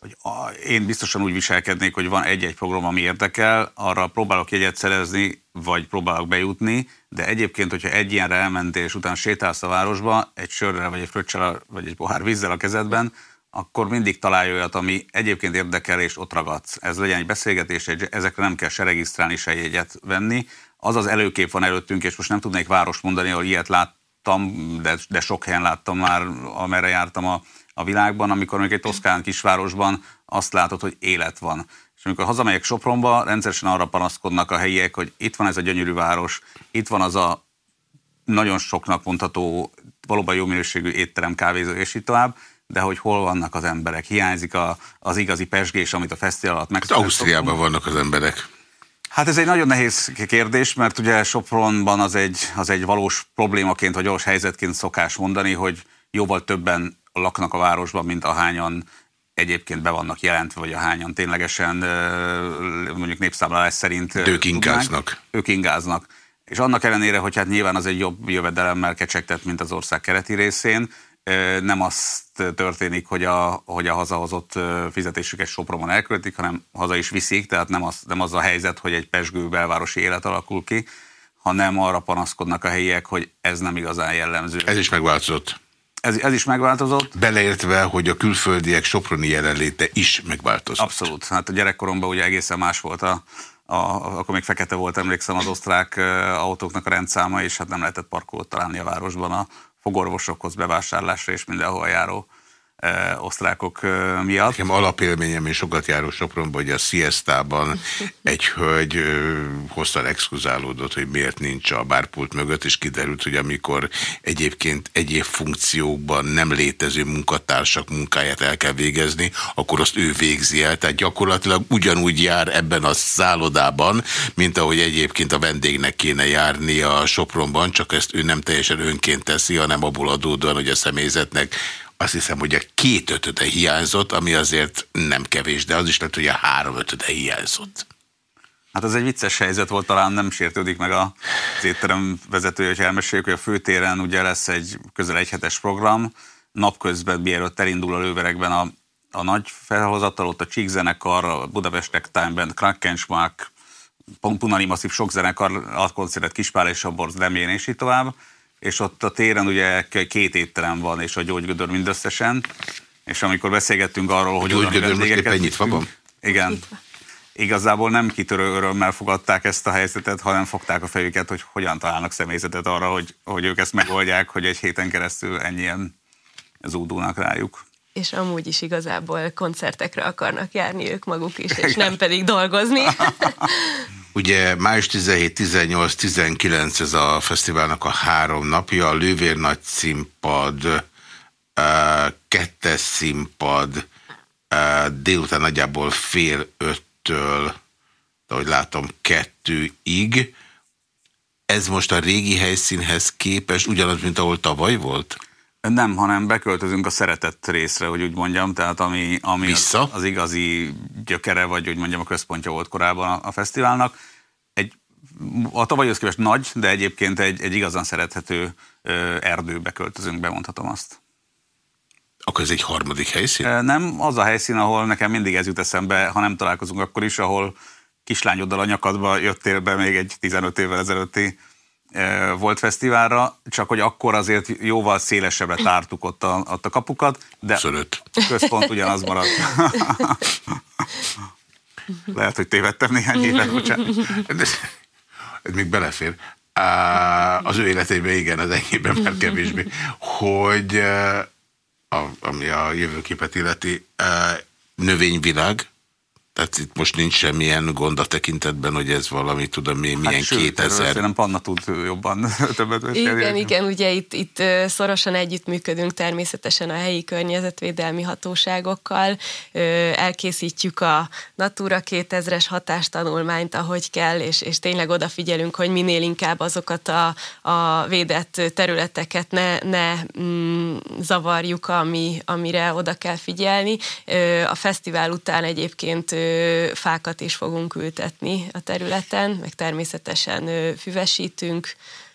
Hogy a, én biztosan úgy viselkednék, hogy van egy-egy program, ami érdekel, arra próbálok jegyet szerezni, vagy próbálok bejutni, de egyébként, hogyha egy ilyenre elmentél, és utána sétálsz a városba, egy sörrel, vagy egy fröccsel, vagy egy pohár vízzel a kezedben, akkor mindig találj olyat, ami egyébként érdekel, és ott ragadsz. Ez legyen egy beszélgetés, egy, ezekre nem kell se regisztrálni, se jegyet venni. Az az előkép van előttünk, és most nem tudnék város mondani, ahol ilyet láttam, de, de sok helyen láttam már, amerre jártam a, a világban, amikor még egy toszkán kisvárosban azt látod, hogy élet van. És amikor hazamegyek Sopronba, rendszeresen arra panaszkodnak a helyiek, hogy itt van ez a gyönyörű város, itt van az a nagyon soknak mondható, valóban jó minőségű étterem, kávézó, és így tovább, de hogy hol vannak az emberek. Hiányzik a, az igazi pesgés, amit a fesztivál alatt meg. Hát Ausztriában vannak az emberek. Hát ez egy nagyon nehéz kérdés, mert ugye Sopronban az egy, az egy valós problémaként, vagy valós helyzetként szokás mondani, hogy jóval többen laknak a városban, mint ahányan egyébként be vannak jelentve, vagy ahányan ténylegesen mondjuk népszámlálás szerint... Ők ingáznak. Ők ingáznak. És annak ellenére, hogy hát nyilván az egy jobb jövedelemmel kecsegtet, mint az ország kereti részén, nem azt történik, hogy a, hogy a hazahozott fizetésüket Sopronban elköltik, hanem haza is viszik, tehát nem az, nem az a helyzet, hogy egy pesgő belvárosi élet alakul ki, hanem arra panaszkodnak a helyiek, hogy ez nem igazán jellemző. Ez is megváltozott. Ez, ez is megváltozott. Beleértve, hogy a külföldiek soproni jelenléte is megváltozott. Abszolút. Hát a gyerekkoromban ugye egészen más volt a, a, akkor még fekete volt, emlékszem, az osztrák autóknak a rendszáma, és hát nem lehetett parkolót találni a városban a fogorvosokhoz bevásárlásra és mindenhol járó osztrákok miatt. Nekem alapélményem, én sokat járó Sopronban, hogy a siestában egy hölgy hosszan exkluzálódott, hogy miért nincs a bárpult mögött, és kiderült, hogy amikor egyébként egyéb funkciókban nem létező munkatársak munkáját el kell végezni, akkor azt ő végzi el. Tehát gyakorlatilag ugyanúgy jár ebben a szállodában, mint ahogy egyébként a vendégnek kéne járni a Sopronban, csak ezt ő nem teljesen önként teszi, hanem abból adódóan, hogy a személyzetnek azt hiszem, hogy a két ötöde hiányzott, ami azért nem kevés, de az is lett, hogy a három ötöde hiányzott. Hát az egy vicces helyzet volt, talán nem sértődik meg az étterem vezetője, hogy elmeséljük, hogy a főtéren ugye lesz egy közel egy hetes program, napközben, mielőtt elindul a lőverekben a, a nagy felhozattal, ott a Csík zenekar, a Budapest Time Band, Krakensmark, Punani Masszív sok zenekar, a koncert Kispál és a Borz Demjén, és így tovább és ott a téren ugye két étterem van, és a gyógygödör mindösszesen, és amikor beszélgettünk arról, hogy... A gyógygödör most éppen nyitva van? Igen. Igazából nem kitörő örömmel fogadták ezt a helyzetet, hanem fogták a fejüket, hogy hogyan találnak személyzetet arra, hogy, hogy ők ezt megoldják, hogy egy héten keresztül ennyien zúdulnak rájuk. És amúgy is igazából koncertekre akarnak járni ők maguk is, és nem pedig dolgozni. Ugye május 17, 18, 19 ez a fesztiválnak a három napja, a Lővér nagy színpad, kettes színpad, délután nagyjából fél öttől, ahogy látom, kettőig. Ez most a régi helyszínhez képest ugyanaz, mint ahol tavaly volt? Nem, hanem beköltözünk a szeretett részre, hogy úgy mondjam, tehát ami, ami Vissza? Az, az igazi gyökere, vagy úgy mondjam a központja volt korábban a, a fesztiválnak. Egy, a tavalyhoz képest nagy, de egyébként egy, egy igazán szerethető ö, erdőbe költözünk, bemondhatom azt. Akkor ez egy harmadik helyszín? Nem, az a helyszín, ahol nekem mindig ez jut eszembe, ha nem találkozunk akkor is, ahol kislányoddal a nyakadba jöttél be még egy 15 évvel ezelőtti volt fesztiválra, csak hogy akkor azért jóval szélesebbre tártuk ott a, ott a kapukat, de 25. központ ugyanaz maradt. Lehet, hogy tévedtem néhány évet, bocsánat. Ez még belefér. Az ő életében igen, az enyében már kevésbé. Hogy a, ami a jövőképet illeti, növényvilág, tehát itt most nincs semmilyen gond a tekintetben, hogy ez valami, tudom én, milyen hát, sőt, 2000... Nem Panna tud jobban többet. Igen, igen, ugye itt, itt szorosan együttműködünk természetesen a helyi környezetvédelmi hatóságokkal, elkészítjük a Natura 2000-es hatástanulmányt, ahogy kell, és, és tényleg odafigyelünk, hogy minél inkább azokat a, a védett területeket ne, ne mm, zavarjuk, ami, amire oda kell figyelni. A fesztivál után egyébként fákat is fogunk ültetni a területen, meg természetesen füvesítünk,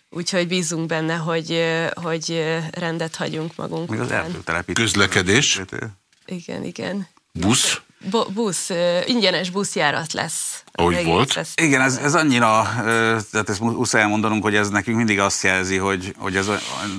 úgyhogy bízunk benne, hogy, hogy rendet hagyunk magunk. Még az Közlekedés? Igen, igen. Busz? Bo- busz, ingyenes buszjárat lesz. Ahogy volt. Fesztivál. Igen, ez, ez annyira, tehát ezt muszáj elmondanunk, hogy ez nekünk mindig azt jelzi, hogy, hogy ez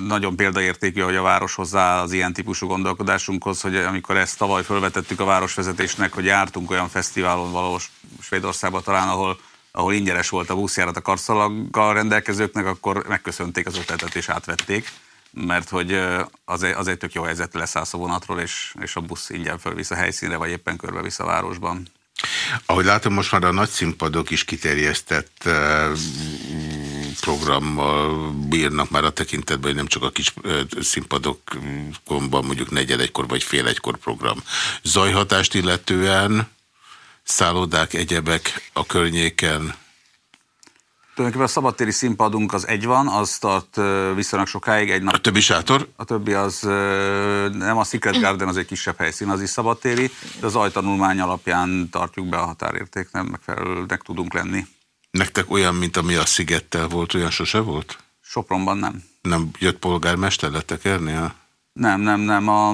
nagyon példaértékű, hogy a város hozzá az ilyen típusú gondolkodásunkhoz, hogy amikor ezt tavaly felvetettük a városvezetésnek, hogy jártunk olyan fesztiválon valós Svédországban talán, ahol ahol ingyenes volt a buszjárat a karszalaggal rendelkezőknek, akkor megköszönték az ötletet és átvették mert hogy az egy, tök jó helyzet leszállsz a vonatról, és, és a busz ingyen fölvisz a helyszínre, vagy éppen körbevisz a városban. Ahogy látom, most már a nagy színpadok is kiterjesztett programmal bírnak már a tekintetben, hogy nem csak a kis színpadokban mondjuk negyed egykor vagy fél egykor program. Zajhatást illetően szállodák, egyebek a környéken Tulajdonképpen a szabadtéri színpadunk az egy van, az tart viszonylag sokáig. Egy nap, a többi sátor? A többi az nem a Secret Garden, az egy kisebb helyszín, az is szabadtéri, de az ajtanulmány alapján tartjuk be a határérték, nem megfelelőnek tudunk lenni. Nektek olyan, mint ami a Szigettel volt, olyan sose volt? Sopronban nem. Nem jött polgármester letekerni? A... Nem, nem, nem. A,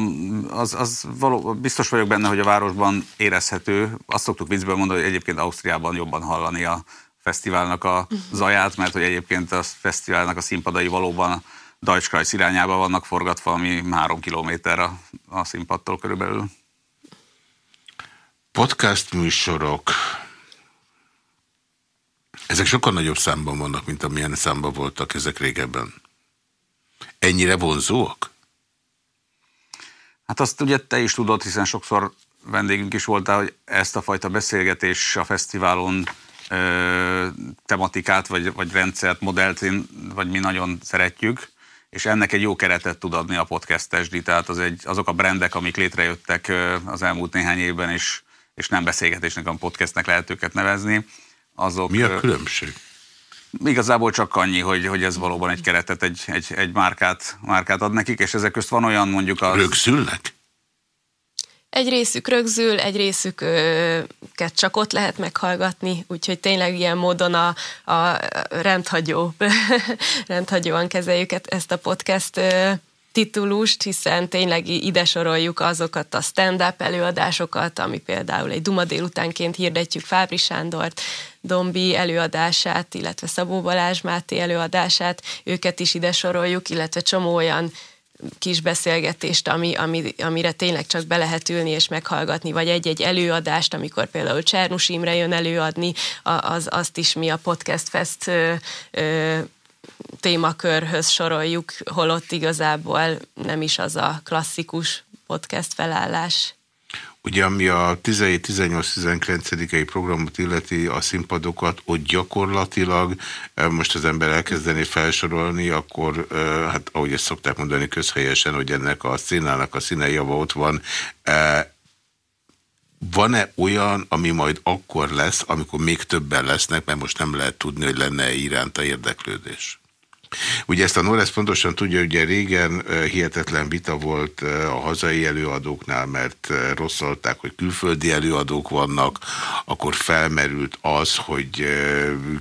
az, az való, biztos vagyok benne, hogy a városban érezhető. Azt szoktuk viccből mondani, hogy egyébként Ausztriában jobban hallani a fesztiválnak a zaját, mert hogy egyébként a fesztiválnak a színpadai valóban Deutschkreis irányába vannak forgatva, ami három kilométer a, a színpadtól körülbelül. Podcast műsorok, ezek sokkal nagyobb számban vannak, mint amilyen számban voltak ezek régebben. Ennyire vonzóak? Hát azt ugye te is tudod, hiszen sokszor vendégünk is voltál, hogy ezt a fajta beszélgetés a fesztiválon tematikát, vagy, vagy rendszert, modellt, vagy mi nagyon szeretjük, és ennek egy jó keretet tud adni a podcast SD, tehát az egy, azok a brendek, amik létrejöttek az elmúlt néhány évben, és, és nem beszélgetésnek, hanem podcastnek lehet őket nevezni. Azok, mi a különbség? Igazából csak annyi, hogy, hogy ez valóban egy keretet, egy, egy, egy márkát, márkát ad nekik, és ezek közt van olyan mondjuk az... Rögzülnek? Egy részük rögzül, egy részüket csak ott lehet meghallgatni, úgyhogy tényleg ilyen módon a, a rendhagyó, rendhagyóan kezeljük ezt a podcast titulust, hiszen tényleg ide soroljuk azokat a stand-up előadásokat, ami például egy Duma délutánként hirdetjük Fábri Sándort, Dombi előadását, illetve Szabó Balázs Máté előadását, őket is ide soroljuk, illetve csomó olyan kis beszélgetést, ami, ami, amire tényleg csak be lehet ülni és meghallgatni, vagy egy-egy előadást, amikor például Csernus Imre jön előadni, az, azt is mi a Podcast Fest ö, ö, témakörhöz soroljuk, holott igazából nem is az a klasszikus podcast felállás. Ugye ami a 17-18-19-i programot illeti a színpadokat, ott gyakorlatilag most az ember elkezdeni felsorolni, akkor hát ahogy ezt szokták mondani közhelyesen, hogy ennek a színának a színe java ott van, van-e olyan, ami majd akkor lesz, amikor még többen lesznek, mert most nem lehet tudni, hogy lenne -e iránta érdeklődés? Ugye ezt a Norris pontosan tudja, ugye régen hihetetlen vita volt a hazai előadóknál, mert rosszolták, hogy külföldi előadók vannak, akkor felmerült az, hogy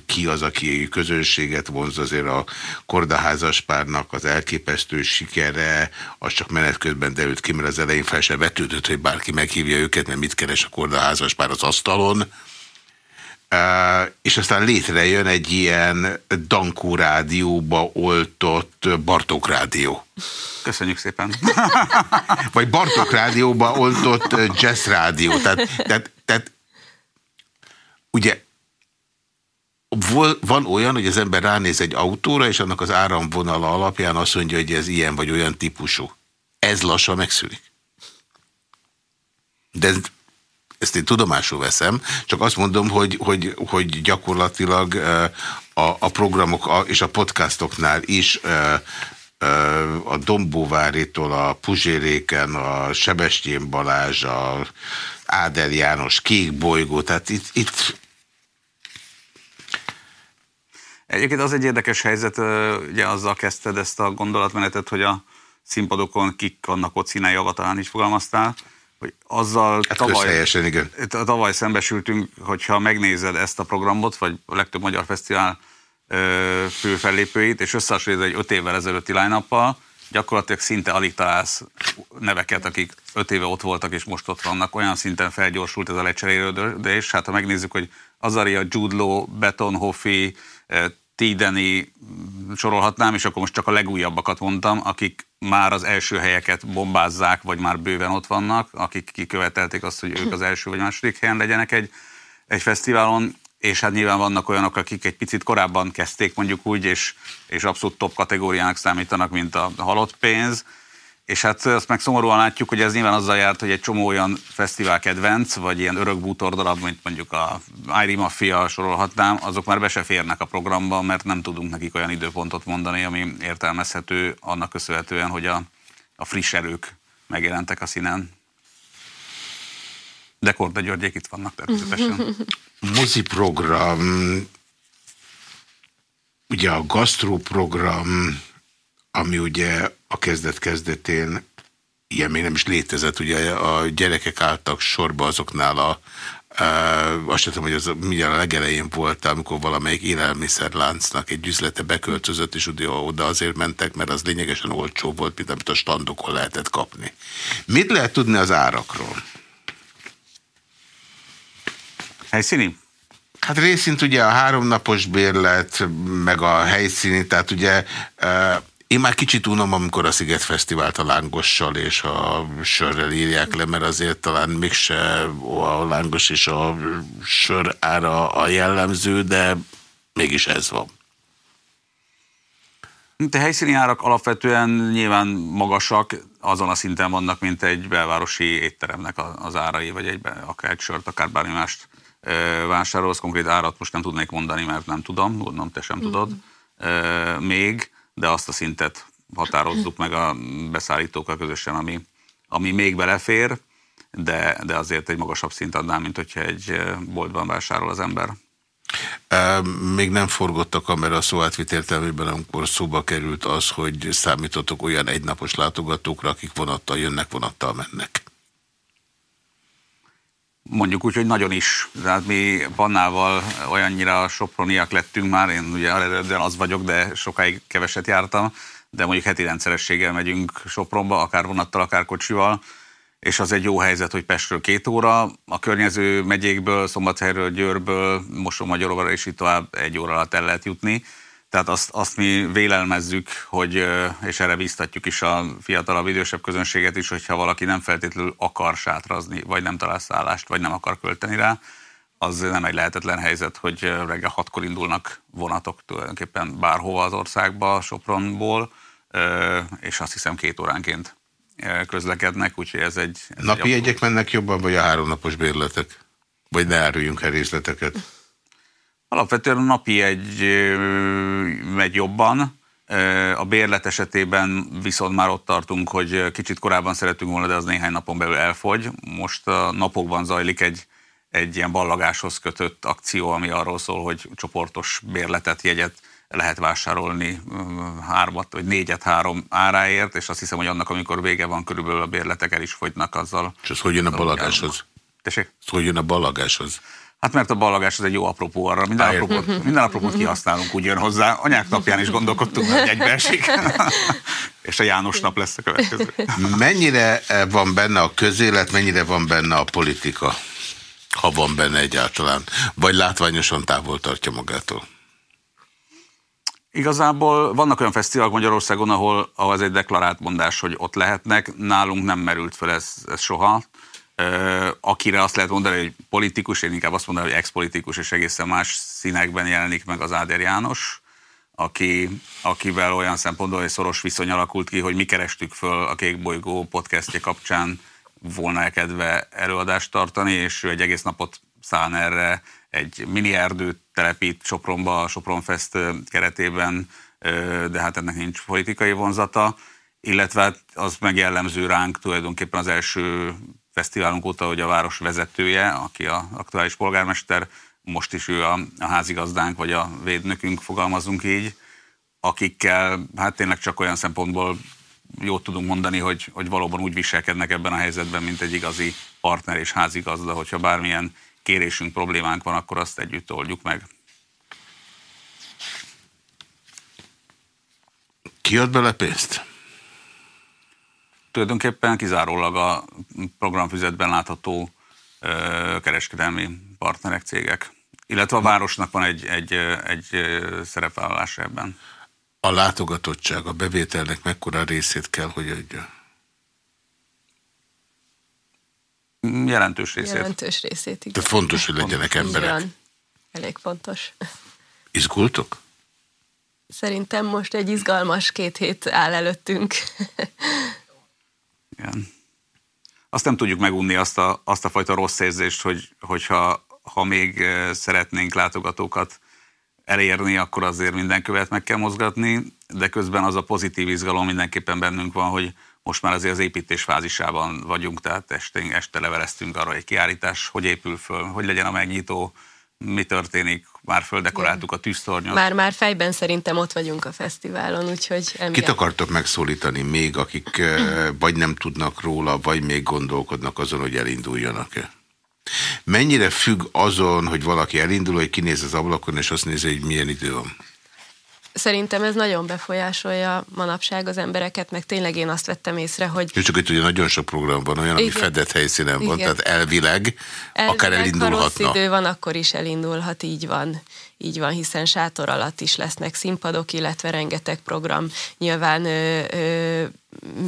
ki az, aki közönséget vonz azért a kordaházas párnak az elképesztő sikere, az csak menet közben derült ki, mert az elején fel se vetődött, hogy bárki meghívja őket, mert mit keres a kordaházas pár az asztalon, és aztán létrejön egy ilyen Dankó rádióba oltott Bartók rádió. Köszönjük szépen. Vagy Bartók rádióba oltott Jazz rádió. Tehát, tehát, tehát ugye van olyan, hogy az ember ránéz egy autóra, és annak az áramvonala alapján azt mondja, hogy ez ilyen vagy olyan típusú. Ez lassan megszűnik. De ezt én tudomásul veszem, csak azt mondom, hogy, hogy, hogy gyakorlatilag a, a programok és a podcastoknál is a Dombóváritól, a Puzséréken, a Sebestyén Balázs, a Áder János, Kék Bolygó, tehát itt, itt Egyébként az egy érdekes helyzet, ugye azzal kezdted ezt a gondolatmenetet, hogy a színpadokon kik vannak ott színei, talán így fogalmaztál, hogy azzal hát tavaly, igen. tavaly szembesültünk, hogyha megnézed ezt a programot, vagy a legtöbb magyar fesztivál fő fellépőit, és összehasonlítod egy öt évvel ezelőtti line gyakorlatilag szinte alig találsz neveket, akik öt éve ott voltak, és most ott vannak. Olyan szinten felgyorsult ez a lecserélődés. Hát ha megnézzük, hogy Azaria, Judlo, Beton, Hoffi, Tideni sorolhatnám, és akkor most csak a legújabbakat mondtam, akik már az első helyeket bombázzák, vagy már bőven ott vannak, akik kikövetelték azt, hogy ők az első vagy második helyen legyenek egy, egy fesztiválon, és hát nyilván vannak olyanok, akik egy picit korábban kezdték mondjuk úgy, és, és abszolút top kategóriának számítanak, mint a halott pénz, és hát azt meg szomorúan látjuk, hogy ez nyilván azzal járt, hogy egy csomó olyan fesztivál kedvenc, vagy ilyen örök bútor mint mondjuk a Irie Mafia sorolhatnám, azok már be se férnek a programba, mert nem tudunk nekik olyan időpontot mondani, ami értelmezhető annak köszönhetően, hogy a, a friss erők megjelentek a színen. De Korda Györgyék itt vannak természetesen. Mozi program, ugye a gasztróprogram, ami ugye a kezdet-kezdetén ilyen még nem is létezett, ugye a gyerekek álltak sorba azoknál a, Uh, azt tudom, hogy az mindjárt a legelején volt, amikor valamelyik élelmiszerláncnak egy üzlete beköltözött, és oda azért mentek, mert az lényegesen olcsó volt, mint amit a standokon lehetett kapni. Mit lehet tudni az árakról? Helyszíni? Hát részint ugye a háromnapos bérlet, meg a helyszíni, tehát ugye uh, én már kicsit unom, amikor a Sziget Fesztivált a lángossal és a sörrel írják le, mert azért talán mégse a lángos és a sör ára a jellemző, de mégis ez van. A helyszíni árak alapvetően nyilván magasak, azon a szinten vannak, mint egy belvárosi étteremnek az árai, vagy egy, akár egy sört, akár bármi mást vásárolsz. Konkrét árat most nem tudnék mondani, mert nem tudom, gondolom te sem tudod mm. még de azt a szintet határozzuk meg a beszállítókkal közösen, ami, ami még belefér, de, de azért egy magasabb szint adnám, mint hogyha egy boltban vásárol az ember. Még nem forgott a kamera szó átvit értelmében, amikor szóba került az, hogy számítotok olyan egynapos látogatókra, akik vonattal jönnek, vonattal mennek. Mondjuk úgy, hogy nagyon is. Tehát mi Pannával olyannyira soproniak lettünk már, én ugye eredetben az vagyok, de sokáig keveset jártam, de mondjuk heti rendszerességgel megyünk Sopronba, akár vonattal, akár kocsival, és az egy jó helyzet, hogy Pestről két óra, a környező megyékből, Szombathelyről, Győrből, Moson-Magyaróvara és itt tovább egy óra alatt el lehet jutni. Tehát azt, azt mi vélelmezzük, hogy, és erre biztatjuk is a fiatalabb, idősebb közönséget is, hogyha valaki nem feltétlenül akar sátrazni, vagy nem talál szállást, vagy nem akar költeni rá, az nem egy lehetetlen helyzet, hogy reggel hatkor indulnak vonatok tulajdonképpen bárhova az országba, Sopronból, és azt hiszem két óránként közlekednek, úgyhogy ez egy... Ez Napi egy jegyek mennek jobban, vagy a háromnapos bérletek? Vagy ne áruljunk el részleteket? Alapvetően a napi egy megy jobban, a bérlet esetében viszont már ott tartunk, hogy kicsit korábban szeretünk volna, de az néhány napon belül elfogy. Most a napokban zajlik egy, egy ilyen ballagáshoz kötött akció, ami arról szól, hogy csoportos bérletet, jegyet lehet vásárolni hármat, vagy négyet három áráért, és azt hiszem, hogy annak, amikor vége van, körülbelül a bérletek el is fogynak azzal. És az hogy jön a ballagáshoz? Tessék? hogy jön a ballagáshoz? Hát mert a ballagás az egy jó apropó arra. Minden, apropót, minden apropót kihasználunk, úgy jön hozzá. Anyák napján is gondolkodtunk, hogy egybeesik. És a János nap lesz a következő. Mennyire van benne a közélet, mennyire van benne a politika? Ha van benne egyáltalán. Vagy látványosan távol tartja magától? Igazából vannak olyan fesztiválok Magyarországon, ahol, ahol ez egy deklarált mondás, hogy ott lehetnek. Nálunk nem merült fel ez, ez soha akire azt lehet mondani, hogy politikus, én inkább azt mondanám, hogy ex-politikus, és egészen más színekben jelenik meg az Áder János, aki, akivel olyan szempontból egy szoros viszony alakult ki, hogy mi kerestük föl a Kék Bolygó podcastje kapcsán volna kedve előadást tartani, és ő egy egész napot szán erre, egy mini erdőt telepít Sopronba, a Sopron Fest keretében, de hát ennek nincs politikai vonzata, illetve hát az meg jellemző ránk tulajdonképpen az első fesztiválunk óta, hogy a város vezetője, aki a aktuális polgármester, most is ő a, a házigazdánk, vagy a védnökünk, fogalmazunk így, akikkel hát tényleg csak olyan szempontból jót tudunk mondani, hogy, hogy valóban úgy viselkednek ebben a helyzetben, mint egy igazi partner és házigazda, hogyha bármilyen kérésünk, problémánk van, akkor azt együtt oldjuk meg. Ki ad bele pénzt? Tulajdonképpen kizárólag a programfüzetben látható kereskedelmi partnerek, cégek. Illetve a városnak van egy, egy, egy szerepvállalása ebben. A látogatottság a bevételnek mekkora részét kell, hogy adja? Jelentős részét. Jelentős részét, igen. De fontos, hogy legyenek emberek. Igen, elég fontos. Izgultok? Szerintem most egy izgalmas két hét áll előttünk. Igen. Azt nem tudjuk megunni azt a, azt a fajta rossz érzést, hogy, hogyha ha még szeretnénk látogatókat elérni, akkor azért minden követ meg kell mozgatni, de közben az a pozitív izgalom mindenképpen bennünk van, hogy most már azért az építés fázisában vagyunk, tehát este, este leveleztünk arra egy kiállítás, hogy épül föl, hogy legyen a megnyitó, mi történik, már földekoráltuk a tűztornyot. Már, már fejben szerintem ott vagyunk a fesztiválon, úgyhogy emiatt... Kit akartok megszólítani még, akik vagy nem tudnak róla, vagy még gondolkodnak azon, hogy elinduljanak-e? Mennyire függ azon, hogy valaki elindul, hogy kinéz az ablakon, és azt nézi, hogy milyen idő van? Szerintem ez nagyon befolyásolja manapság az embereket, meg tényleg én azt vettem észre, hogy... És csak itt ugye nagyon sok program van, olyan, Igen. ami fedett helyszínen Igen. van, tehát elvileg, elvileg akár elindulhatna. Ha rossz idő van, akkor is elindulhat, így van. Így van, hiszen sátor alatt is lesznek színpadok, illetve rengeteg program nyilván ö, ö,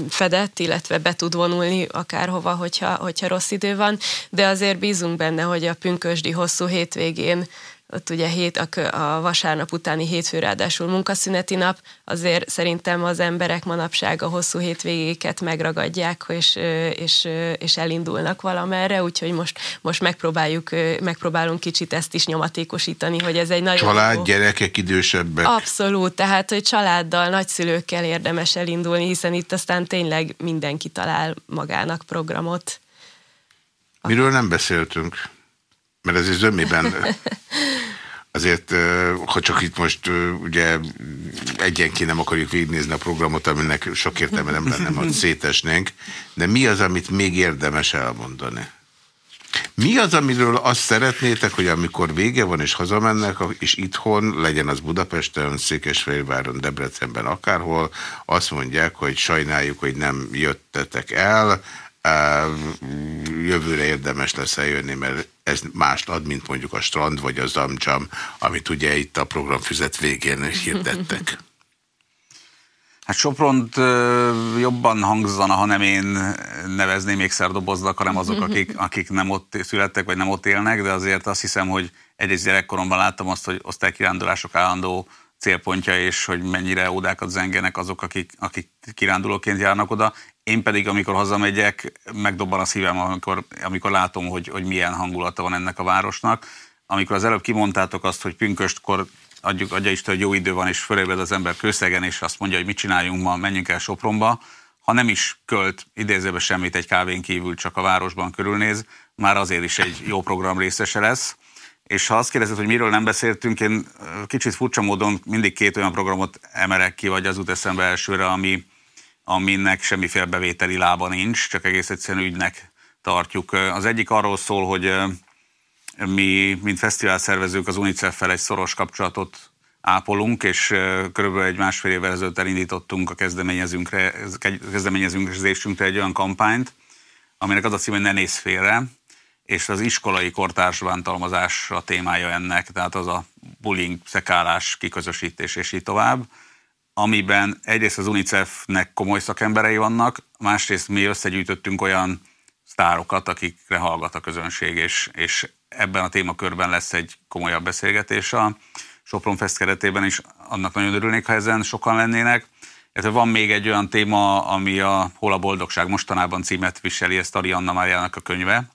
fedett, illetve be tud vonulni akárhova, hogyha, hogyha rossz idő van, de azért bízunk benne, hogy a pünkösdi hosszú hétvégén ott ugye hét, a, a vasárnap utáni hétfő ráadásul munkaszüneti nap, azért szerintem az emberek manapság a hosszú hétvégéket megragadják, és, és, és elindulnak valamerre, úgyhogy most, most megpróbáljuk, megpróbálunk kicsit ezt is nyomatékosítani, hogy ez egy nagyon Család, jó... gyerekek, idősebbek? Abszolút, tehát, hogy családdal, nagyszülőkkel érdemes elindulni, hiszen itt aztán tényleg mindenki talál magának programot. Miről nem beszéltünk? Mert ez zömében azért, ha csak itt most ugye egyenként nem akarjuk végignézni a programot, aminek sok értelme nem lenne, hogy szétesnénk, de mi az, amit még érdemes elmondani? Mi az, amiről azt szeretnétek, hogy amikor vége van és hazamennek, és itthon, legyen az Budapesten, Székesfehérváron, Debrecenben, akárhol, azt mondják, hogy sajnáljuk, hogy nem jöttetek el, jövőre érdemes lesz eljönni, mert ez mást ad, mint mondjuk a strand vagy a zamcsam, amit ugye itt a programfüzet végén hirdettek. Hát Sopront jobban hangzana, ha nem én nevezném ékszerdoboznak, hanem azok, akik, akik nem ott születtek, vagy nem ott élnek, de azért azt hiszem, hogy egyrészt gyerekkoromban láttam azt, hogy osztálykirándulások állandó célpontja, és hogy mennyire ódákat zengenek azok, akik, akik kirándulóként járnak oda. Én pedig, amikor hazamegyek, megdobban a szívem, amikor, amikor látom, hogy, hogy milyen hangulata van ennek a városnak. Amikor az előbb kimondtátok azt, hogy pünköstkor adjuk, adja Isten, hogy jó idő van, és fölébred az ember kőszegen, és azt mondja, hogy mit csináljunk ma, menjünk el Sopronba, ha nem is költ idézőbe semmit egy kávén kívül, csak a városban körülnéz, már azért is egy jó program részese lesz. És ha azt kérdezed, hogy miről nem beszéltünk, én kicsit furcsa módon mindig két olyan programot emelek ki, vagy az jut eszembe elsőre, ami, aminek semmiféle bevételi lába nincs, csak egész egyszerűen ügynek tartjuk. Az egyik arról szól, hogy mi, mint fesztivál szervezők az UNICEF-fel egy szoros kapcsolatot ápolunk, és körülbelül egy másfél évvel ezelőtt elindítottunk a kezdeményezésünkre egy olyan kampányt, aminek az a cím, hogy ne nézz félre, és az iskolai kortárs bántalmazás a témája ennek, tehát az a bullying, szekálás, kiközösítés és így tovább, amiben egyrészt az UNICEF-nek komoly szakemberei vannak, másrészt mi összegyűjtöttünk olyan sztárokat, akikre hallgat a közönség, és, és ebben a témakörben lesz egy komolyabb beszélgetés a Sopron Fest keretében is. Annak nagyon örülnék, ha ezen sokan lennének. Illetve van még egy olyan téma, ami a Hol a boldogság mostanában címet viseli, ezt Arianna Máriának a könyve,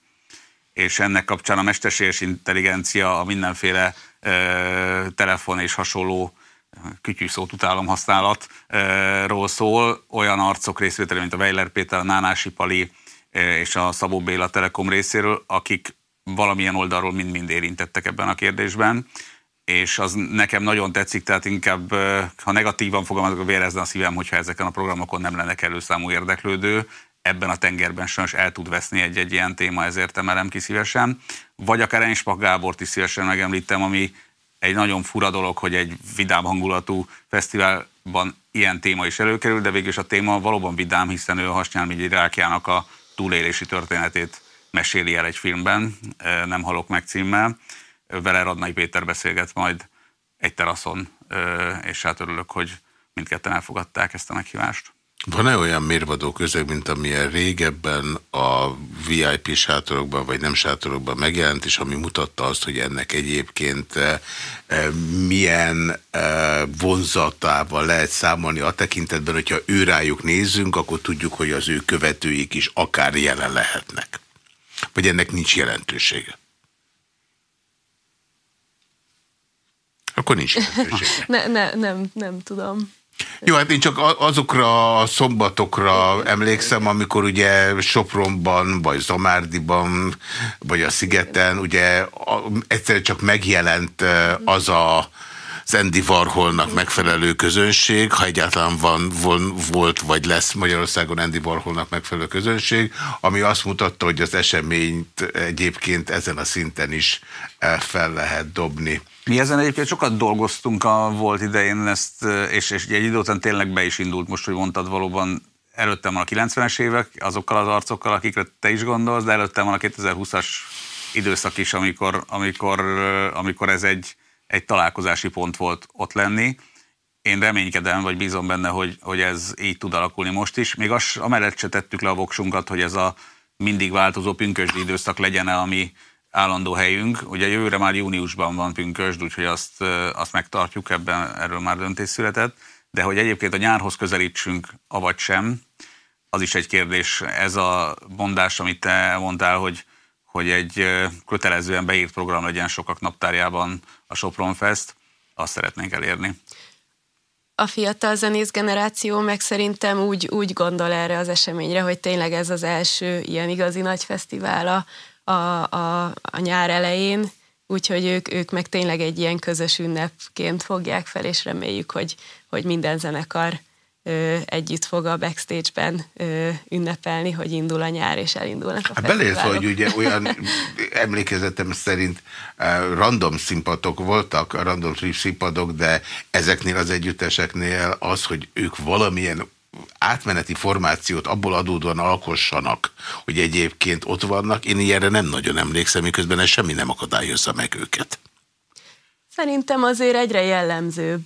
és ennek kapcsán a mesterséges intelligencia, a mindenféle ö, telefon és hasonló kütyű szót utálom használatról szól, olyan arcok részvétel, mint a Weiler Péter, a Nánási Pali és a Szabó Béla Telekom részéről, akik valamilyen oldalról mind-mind érintettek ebben a kérdésben, és az nekem nagyon tetszik, tehát inkább, ha negatívan fogalmazok, akkor vérezne a szívem, hogyha ezeken a programokon nem lenne előszámú érdeklődő, ebben a tengerben sajnos el tud veszni egy-egy ilyen téma, ezért emelem ki szívesen. Vagy akár Enspak Gábort is szívesen megemlítem, ami egy nagyon fura dolog, hogy egy vidám hangulatú fesztiválban ilyen téma is előkerül, de végül is a téma valóban vidám, hiszen ő a Hasnyálmigyi Rákjának a túlélési történetét meséli el egy filmben, Nem halok meg címmel. Vele Radnai Péter beszélget majd egy teraszon, és hát örülök, hogy mindketten elfogadták ezt a meghívást. Van-e olyan mérvadó közeg, mint amilyen régebben a VIP sátorokban, vagy nem sátorokban megjelent, és ami mutatta azt, hogy ennek egyébként e, e, milyen e, vonzatával lehet számolni a tekintetben, hogyha ő rájuk nézzünk, akkor tudjuk, hogy az ő követőik is akár jelen lehetnek. Vagy ennek nincs jelentősége. Akkor nincs jelentősége. ne, ne, nem, nem tudom. Jó, hát én csak azokra a szombatokra emlékszem, amikor ugye Sopronban, vagy Zamárdiban, vagy a Szigeten, ugye egyszerűen csak megjelent az a Andy Warholnak megfelelő közönség, ha egyáltalán van, von, volt vagy lesz Magyarországon Andy Warholnak megfelelő közönség, ami azt mutatta, hogy az eseményt egyébként ezen a szinten is fel lehet dobni. Mi ezen egyébként sokat dolgoztunk a volt idején, ezt, és, és egy idő után tényleg be is indult, most, hogy mondtad valóban előttem van a 90-es évek, azokkal az arcokkal, akikre te is gondolsz, de előttem van a 2020-as időszak is, amikor, amikor, amikor ez egy, egy találkozási pont volt ott lenni. Én reménykedem, vagy bízom benne, hogy, hogy ez így tud alakulni most is. Még az, amellett se tettük le a voksunkat, hogy ez a mindig változó pünkösdi időszak legyen -e, ami, állandó helyünk. Ugye jövőre már júniusban van pünkösd, úgyhogy azt, azt megtartjuk, ebben erről már döntés született. De hogy egyébként a nyárhoz közelítsünk, avagy sem, az is egy kérdés. Ez a mondás, amit te mondtál, hogy, hogy egy kötelezően beírt program legyen sokak naptárjában a Sopron Fest, azt szeretnénk elérni. A fiatal zenész generáció meg szerintem úgy, úgy gondol erre az eseményre, hogy tényleg ez az első ilyen igazi nagy fesztivála a, a, a nyár elején, úgyhogy ők, ők meg tényleg egy ilyen közös ünnepként fogják fel, és reméljük, hogy, hogy minden zenekar együtt fog a backstage-ben ünnepelni, hogy indul a nyár, és elindulnak a hát Belértve, hogy ugye olyan emlékezetem szerint random színpadok voltak, random színpadok, de ezeknél az együtteseknél az, hogy ők valamilyen átmeneti formációt abból adódóan alkossanak, hogy egyébként ott vannak, én ilyenre nem nagyon emlékszem, miközben ez semmi nem akadályozza meg őket. Szerintem azért egyre jellemzőbb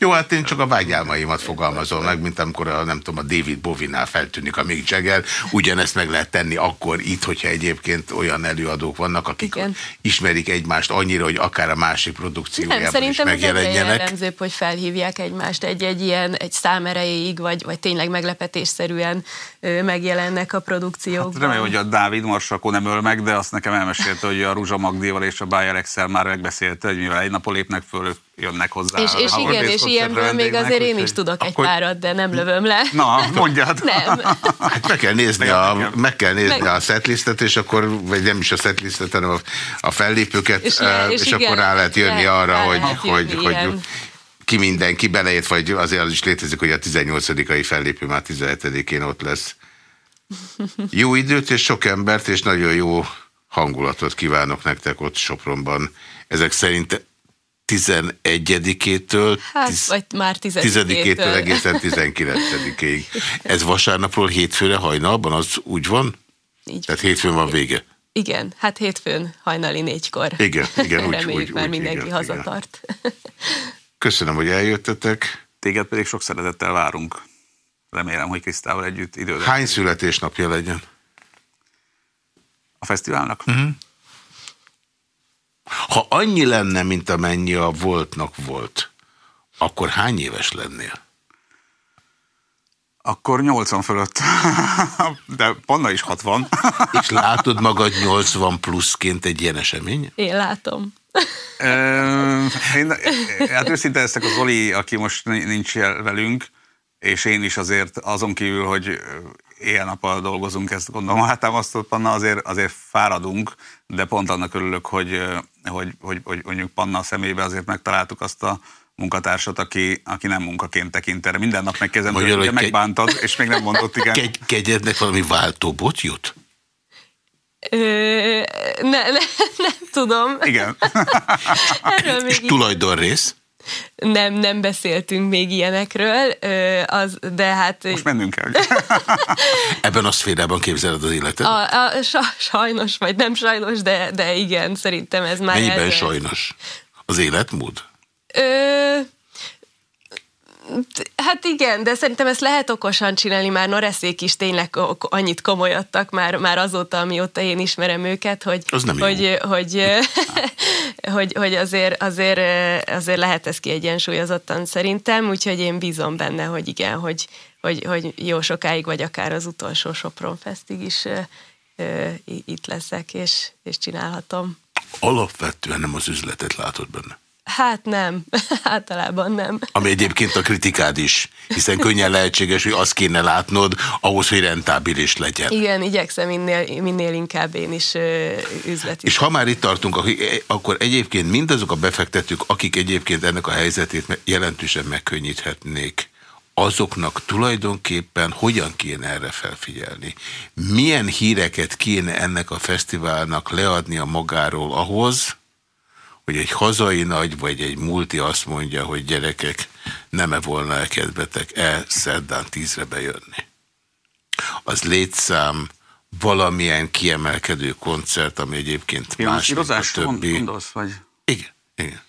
jó, hát én csak a vágyálmaimat fogalmazom meg, mint amikor a, nem tudom, a David Bovinál feltűnik a Mick Jagger. Ugyanezt meg lehet tenni akkor itt, hogyha egyébként olyan előadók vannak, akik Igen. ismerik egymást annyira, hogy akár a másik produkciójában is megjelenjenek. Nem, jellemzőbb, hogy felhívják egymást egy-egy ilyen, egy szám erejéig, vagy, vagy tényleg meglepetésszerűen ö, megjelennek a produkciókban. Hát remélem, hogy a Dávid Marsakó nem öl meg, de azt nekem elmesélte, hogy a Ruzsa Magdival és a Bayer Excel már megbeszélte, hogy mivel egy napon lépnek föl, jönnek hozzá. És, és igen, és ilyenből még azért én is tudok egy párat, de nem lövöm le. Na, mondjad. nem. Hát meg kell nézni, a, meg kell nézni meg... a setlistet, és akkor, vagy nem is a setlistet, hanem a, a fellépőket, és, és, és igen, akkor rá lehet jönni le, arra, hogy, hogy, hogy, hogy ki mindenki beleért, vagy azért az is létezik, hogy a 18-ai fellépő már 17-én ott lesz. Jó időt és sok embert, és nagyon jó hangulatot kívánok nektek ott Sopronban. Ezek szerint 11-től, hát, tiz, vagy már 10-től egészen 19-ig. Ez vasárnapról hétfőre hajnalban, az úgy van? Így Tehát hétfőn van vége. Igen, hát hétfőn hajnali négykor. Igen, igen, úgy, Reméljük úgy, már úgy, mindenki igen, hazatart. Igen. Köszönöm, hogy eljöttetek. Téged pedig sok szeretettel várunk. Remélem, hogy Krisztával együtt időre. Hány születésnapja legyen? a fesztiválnak. Uh-huh. Ha annyi lenne, mint amennyi a voltnak volt, akkor hány éves lennél? Akkor 80 fölött. De Panna is 60. És látod magad 80 pluszként egy ilyen esemény? Én látom. én, hát őszinte ezek az Zoli, aki most nincs velünk, és én is azért azon kívül, hogy éjjel-nappal dolgozunk, ezt gondolom alátámasztott Panna, azért, azért fáradunk, de pont annak örülök, hogy, hogy, hogy, hogy mondjuk Panna szemébe azért megtaláltuk azt a munkatársat, aki, aki nem munkaként tekint erre. Minden nap megkezdem, hogy ugye megbántad, és még nem mondott igen. Kegy, kegyednek valami váltóbot jut? Ö, ne, ne, nem tudom. Igen. Erről még és tulajdonrész? Nem, nem beszéltünk még ilyenekről, az, de hát... Most mennünk kell. Ebben a szférában képzeled az életet? A, a, sajnos, vagy nem sajnos, de, de igen, szerintem ez már... Mennyiben ezzel... sajnos? Az életmód? Ö, Hát igen, de szerintem ezt lehet okosan csinálni, már Noreszék is tényleg annyit komolyadtak már, már azóta, amióta én ismerem őket, hogy, Az nem hogy, hogy, hogy, hogy, hogy azért, azért, azért lehet ez kiegyensúlyozottan szerintem, úgyhogy én bízom benne, hogy igen, hogy, hogy, hogy jó sokáig, vagy akár az utolsó Sopron Festig is itt leszek, és, és csinálhatom. Alapvetően nem az üzletet látod benne. Hát nem, általában nem. Ami egyébként a kritikád is, hiszen könnyen lehetséges, hogy azt kéne látnod ahhoz, hogy rentábilis legyen. Igen, igyekszem minél, minél inkább én is üzleti. És ha már itt tartunk, akkor egyébként mindazok a befektetők, akik egyébként ennek a helyzetét jelentősen megkönnyíthetnék, azoknak tulajdonképpen hogyan kéne erre felfigyelni? Milyen híreket kéne ennek a fesztiválnak leadni a magáról ahhoz, hogy egy hazai nagy vagy egy multi azt mondja, hogy gyerekek, nem-e volna elkedvetek el szerdán tízre bejönni. Az létszám valamilyen kiemelkedő koncert, ami egyébként más, a többi. Gondolsz, vagy? Igen, igen.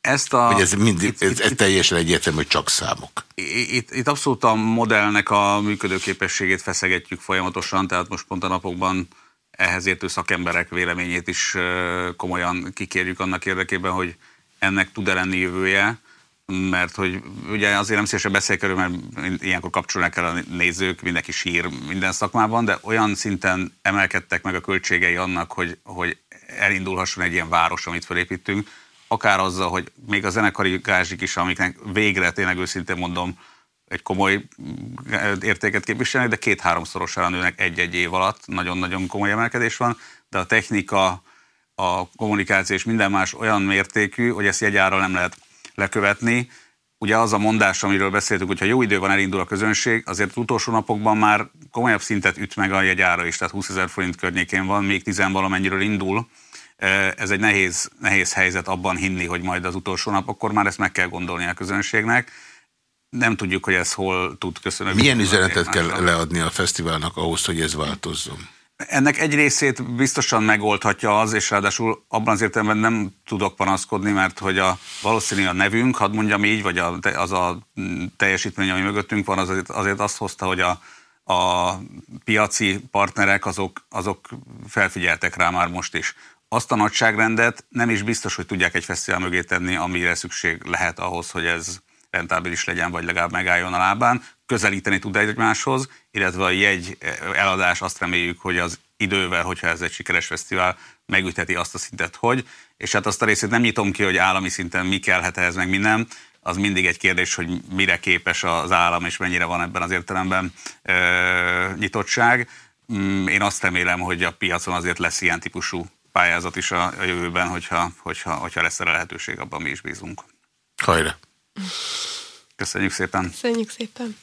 Ezt a, hogy ez, mind, itt, ez, ez teljesen egyértelmű, hogy csak számok. Itt, itt abszolút a modellnek a működőképességét feszegetjük folyamatosan, tehát most pont a napokban ehhez értő szakemberek véleményét is komolyan kikérjük annak érdekében, hogy ennek tud-e lenni jövője, mert hogy ugye azért nem szívesen beszélek erről, mert ilyenkor kapcsolnak el a nézők, mindenki sír minden szakmában, de olyan szinten emelkedtek meg a költségei annak, hogy, hogy elindulhasson egy ilyen város, amit felépítünk, akár azzal, hogy még a zenekari gázsik is, amiknek végre tényleg őszintén mondom, egy komoly mm, értéket képviselnek, de két-háromszorosára nőnek egy-egy év alatt, nagyon-nagyon komoly emelkedés van, de a technika, a kommunikáció és minden más olyan mértékű, hogy ezt jegyára nem lehet lekövetni. Ugye az a mondás, amiről beszéltük, hogy ha jó idő van, elindul a közönség, azért az utolsó napokban már komolyabb szintet üt meg a jegyára is, tehát 20 ezer forint környékén van, még 10 valamennyiről indul. Ez egy nehéz, nehéz helyzet abban hinni, hogy majd az utolsó nap, akkor már ezt meg kell gondolni a közönségnek nem tudjuk, hogy ez hol tud köszönni. Milyen üzenetet kell leadni a fesztiválnak ahhoz, hogy ez változzon? Ennek egy részét biztosan megoldhatja az, és ráadásul abban az értelemben nem tudok panaszkodni, mert hogy a, valószínű a nevünk, hadd mondjam így, vagy a, az a teljesítmény, ami mögöttünk van, azért, azért azt hozta, hogy a, a piaci partnerek azok, azok felfigyeltek rá már most is. Azt a nagyságrendet nem is biztos, hogy tudják egy fesztivál mögé tenni, amire szükség lehet ahhoz, hogy ez, rentábilis legyen, vagy legalább megálljon a lábán, közelíteni tud egymáshoz, illetve a jegy eladás azt reméljük, hogy az idővel, hogyha ez egy sikeres fesztivál, megütheti azt a szintet, hogy, és hát azt a részét nem nyitom ki, hogy állami szinten mi kellhet ehhez, meg minden, az mindig egy kérdés, hogy mire képes az állam, és mennyire van ebben az értelemben ö, nyitottság. Mm, én azt remélem, hogy a piacon azért lesz ilyen típusú pályázat is a, a jövőben, hogyha, hogyha, hogyha lesz erre lehetőség, abban mi is bízunk. Hajra! Köszönjük szépen! Köszönjük szépen!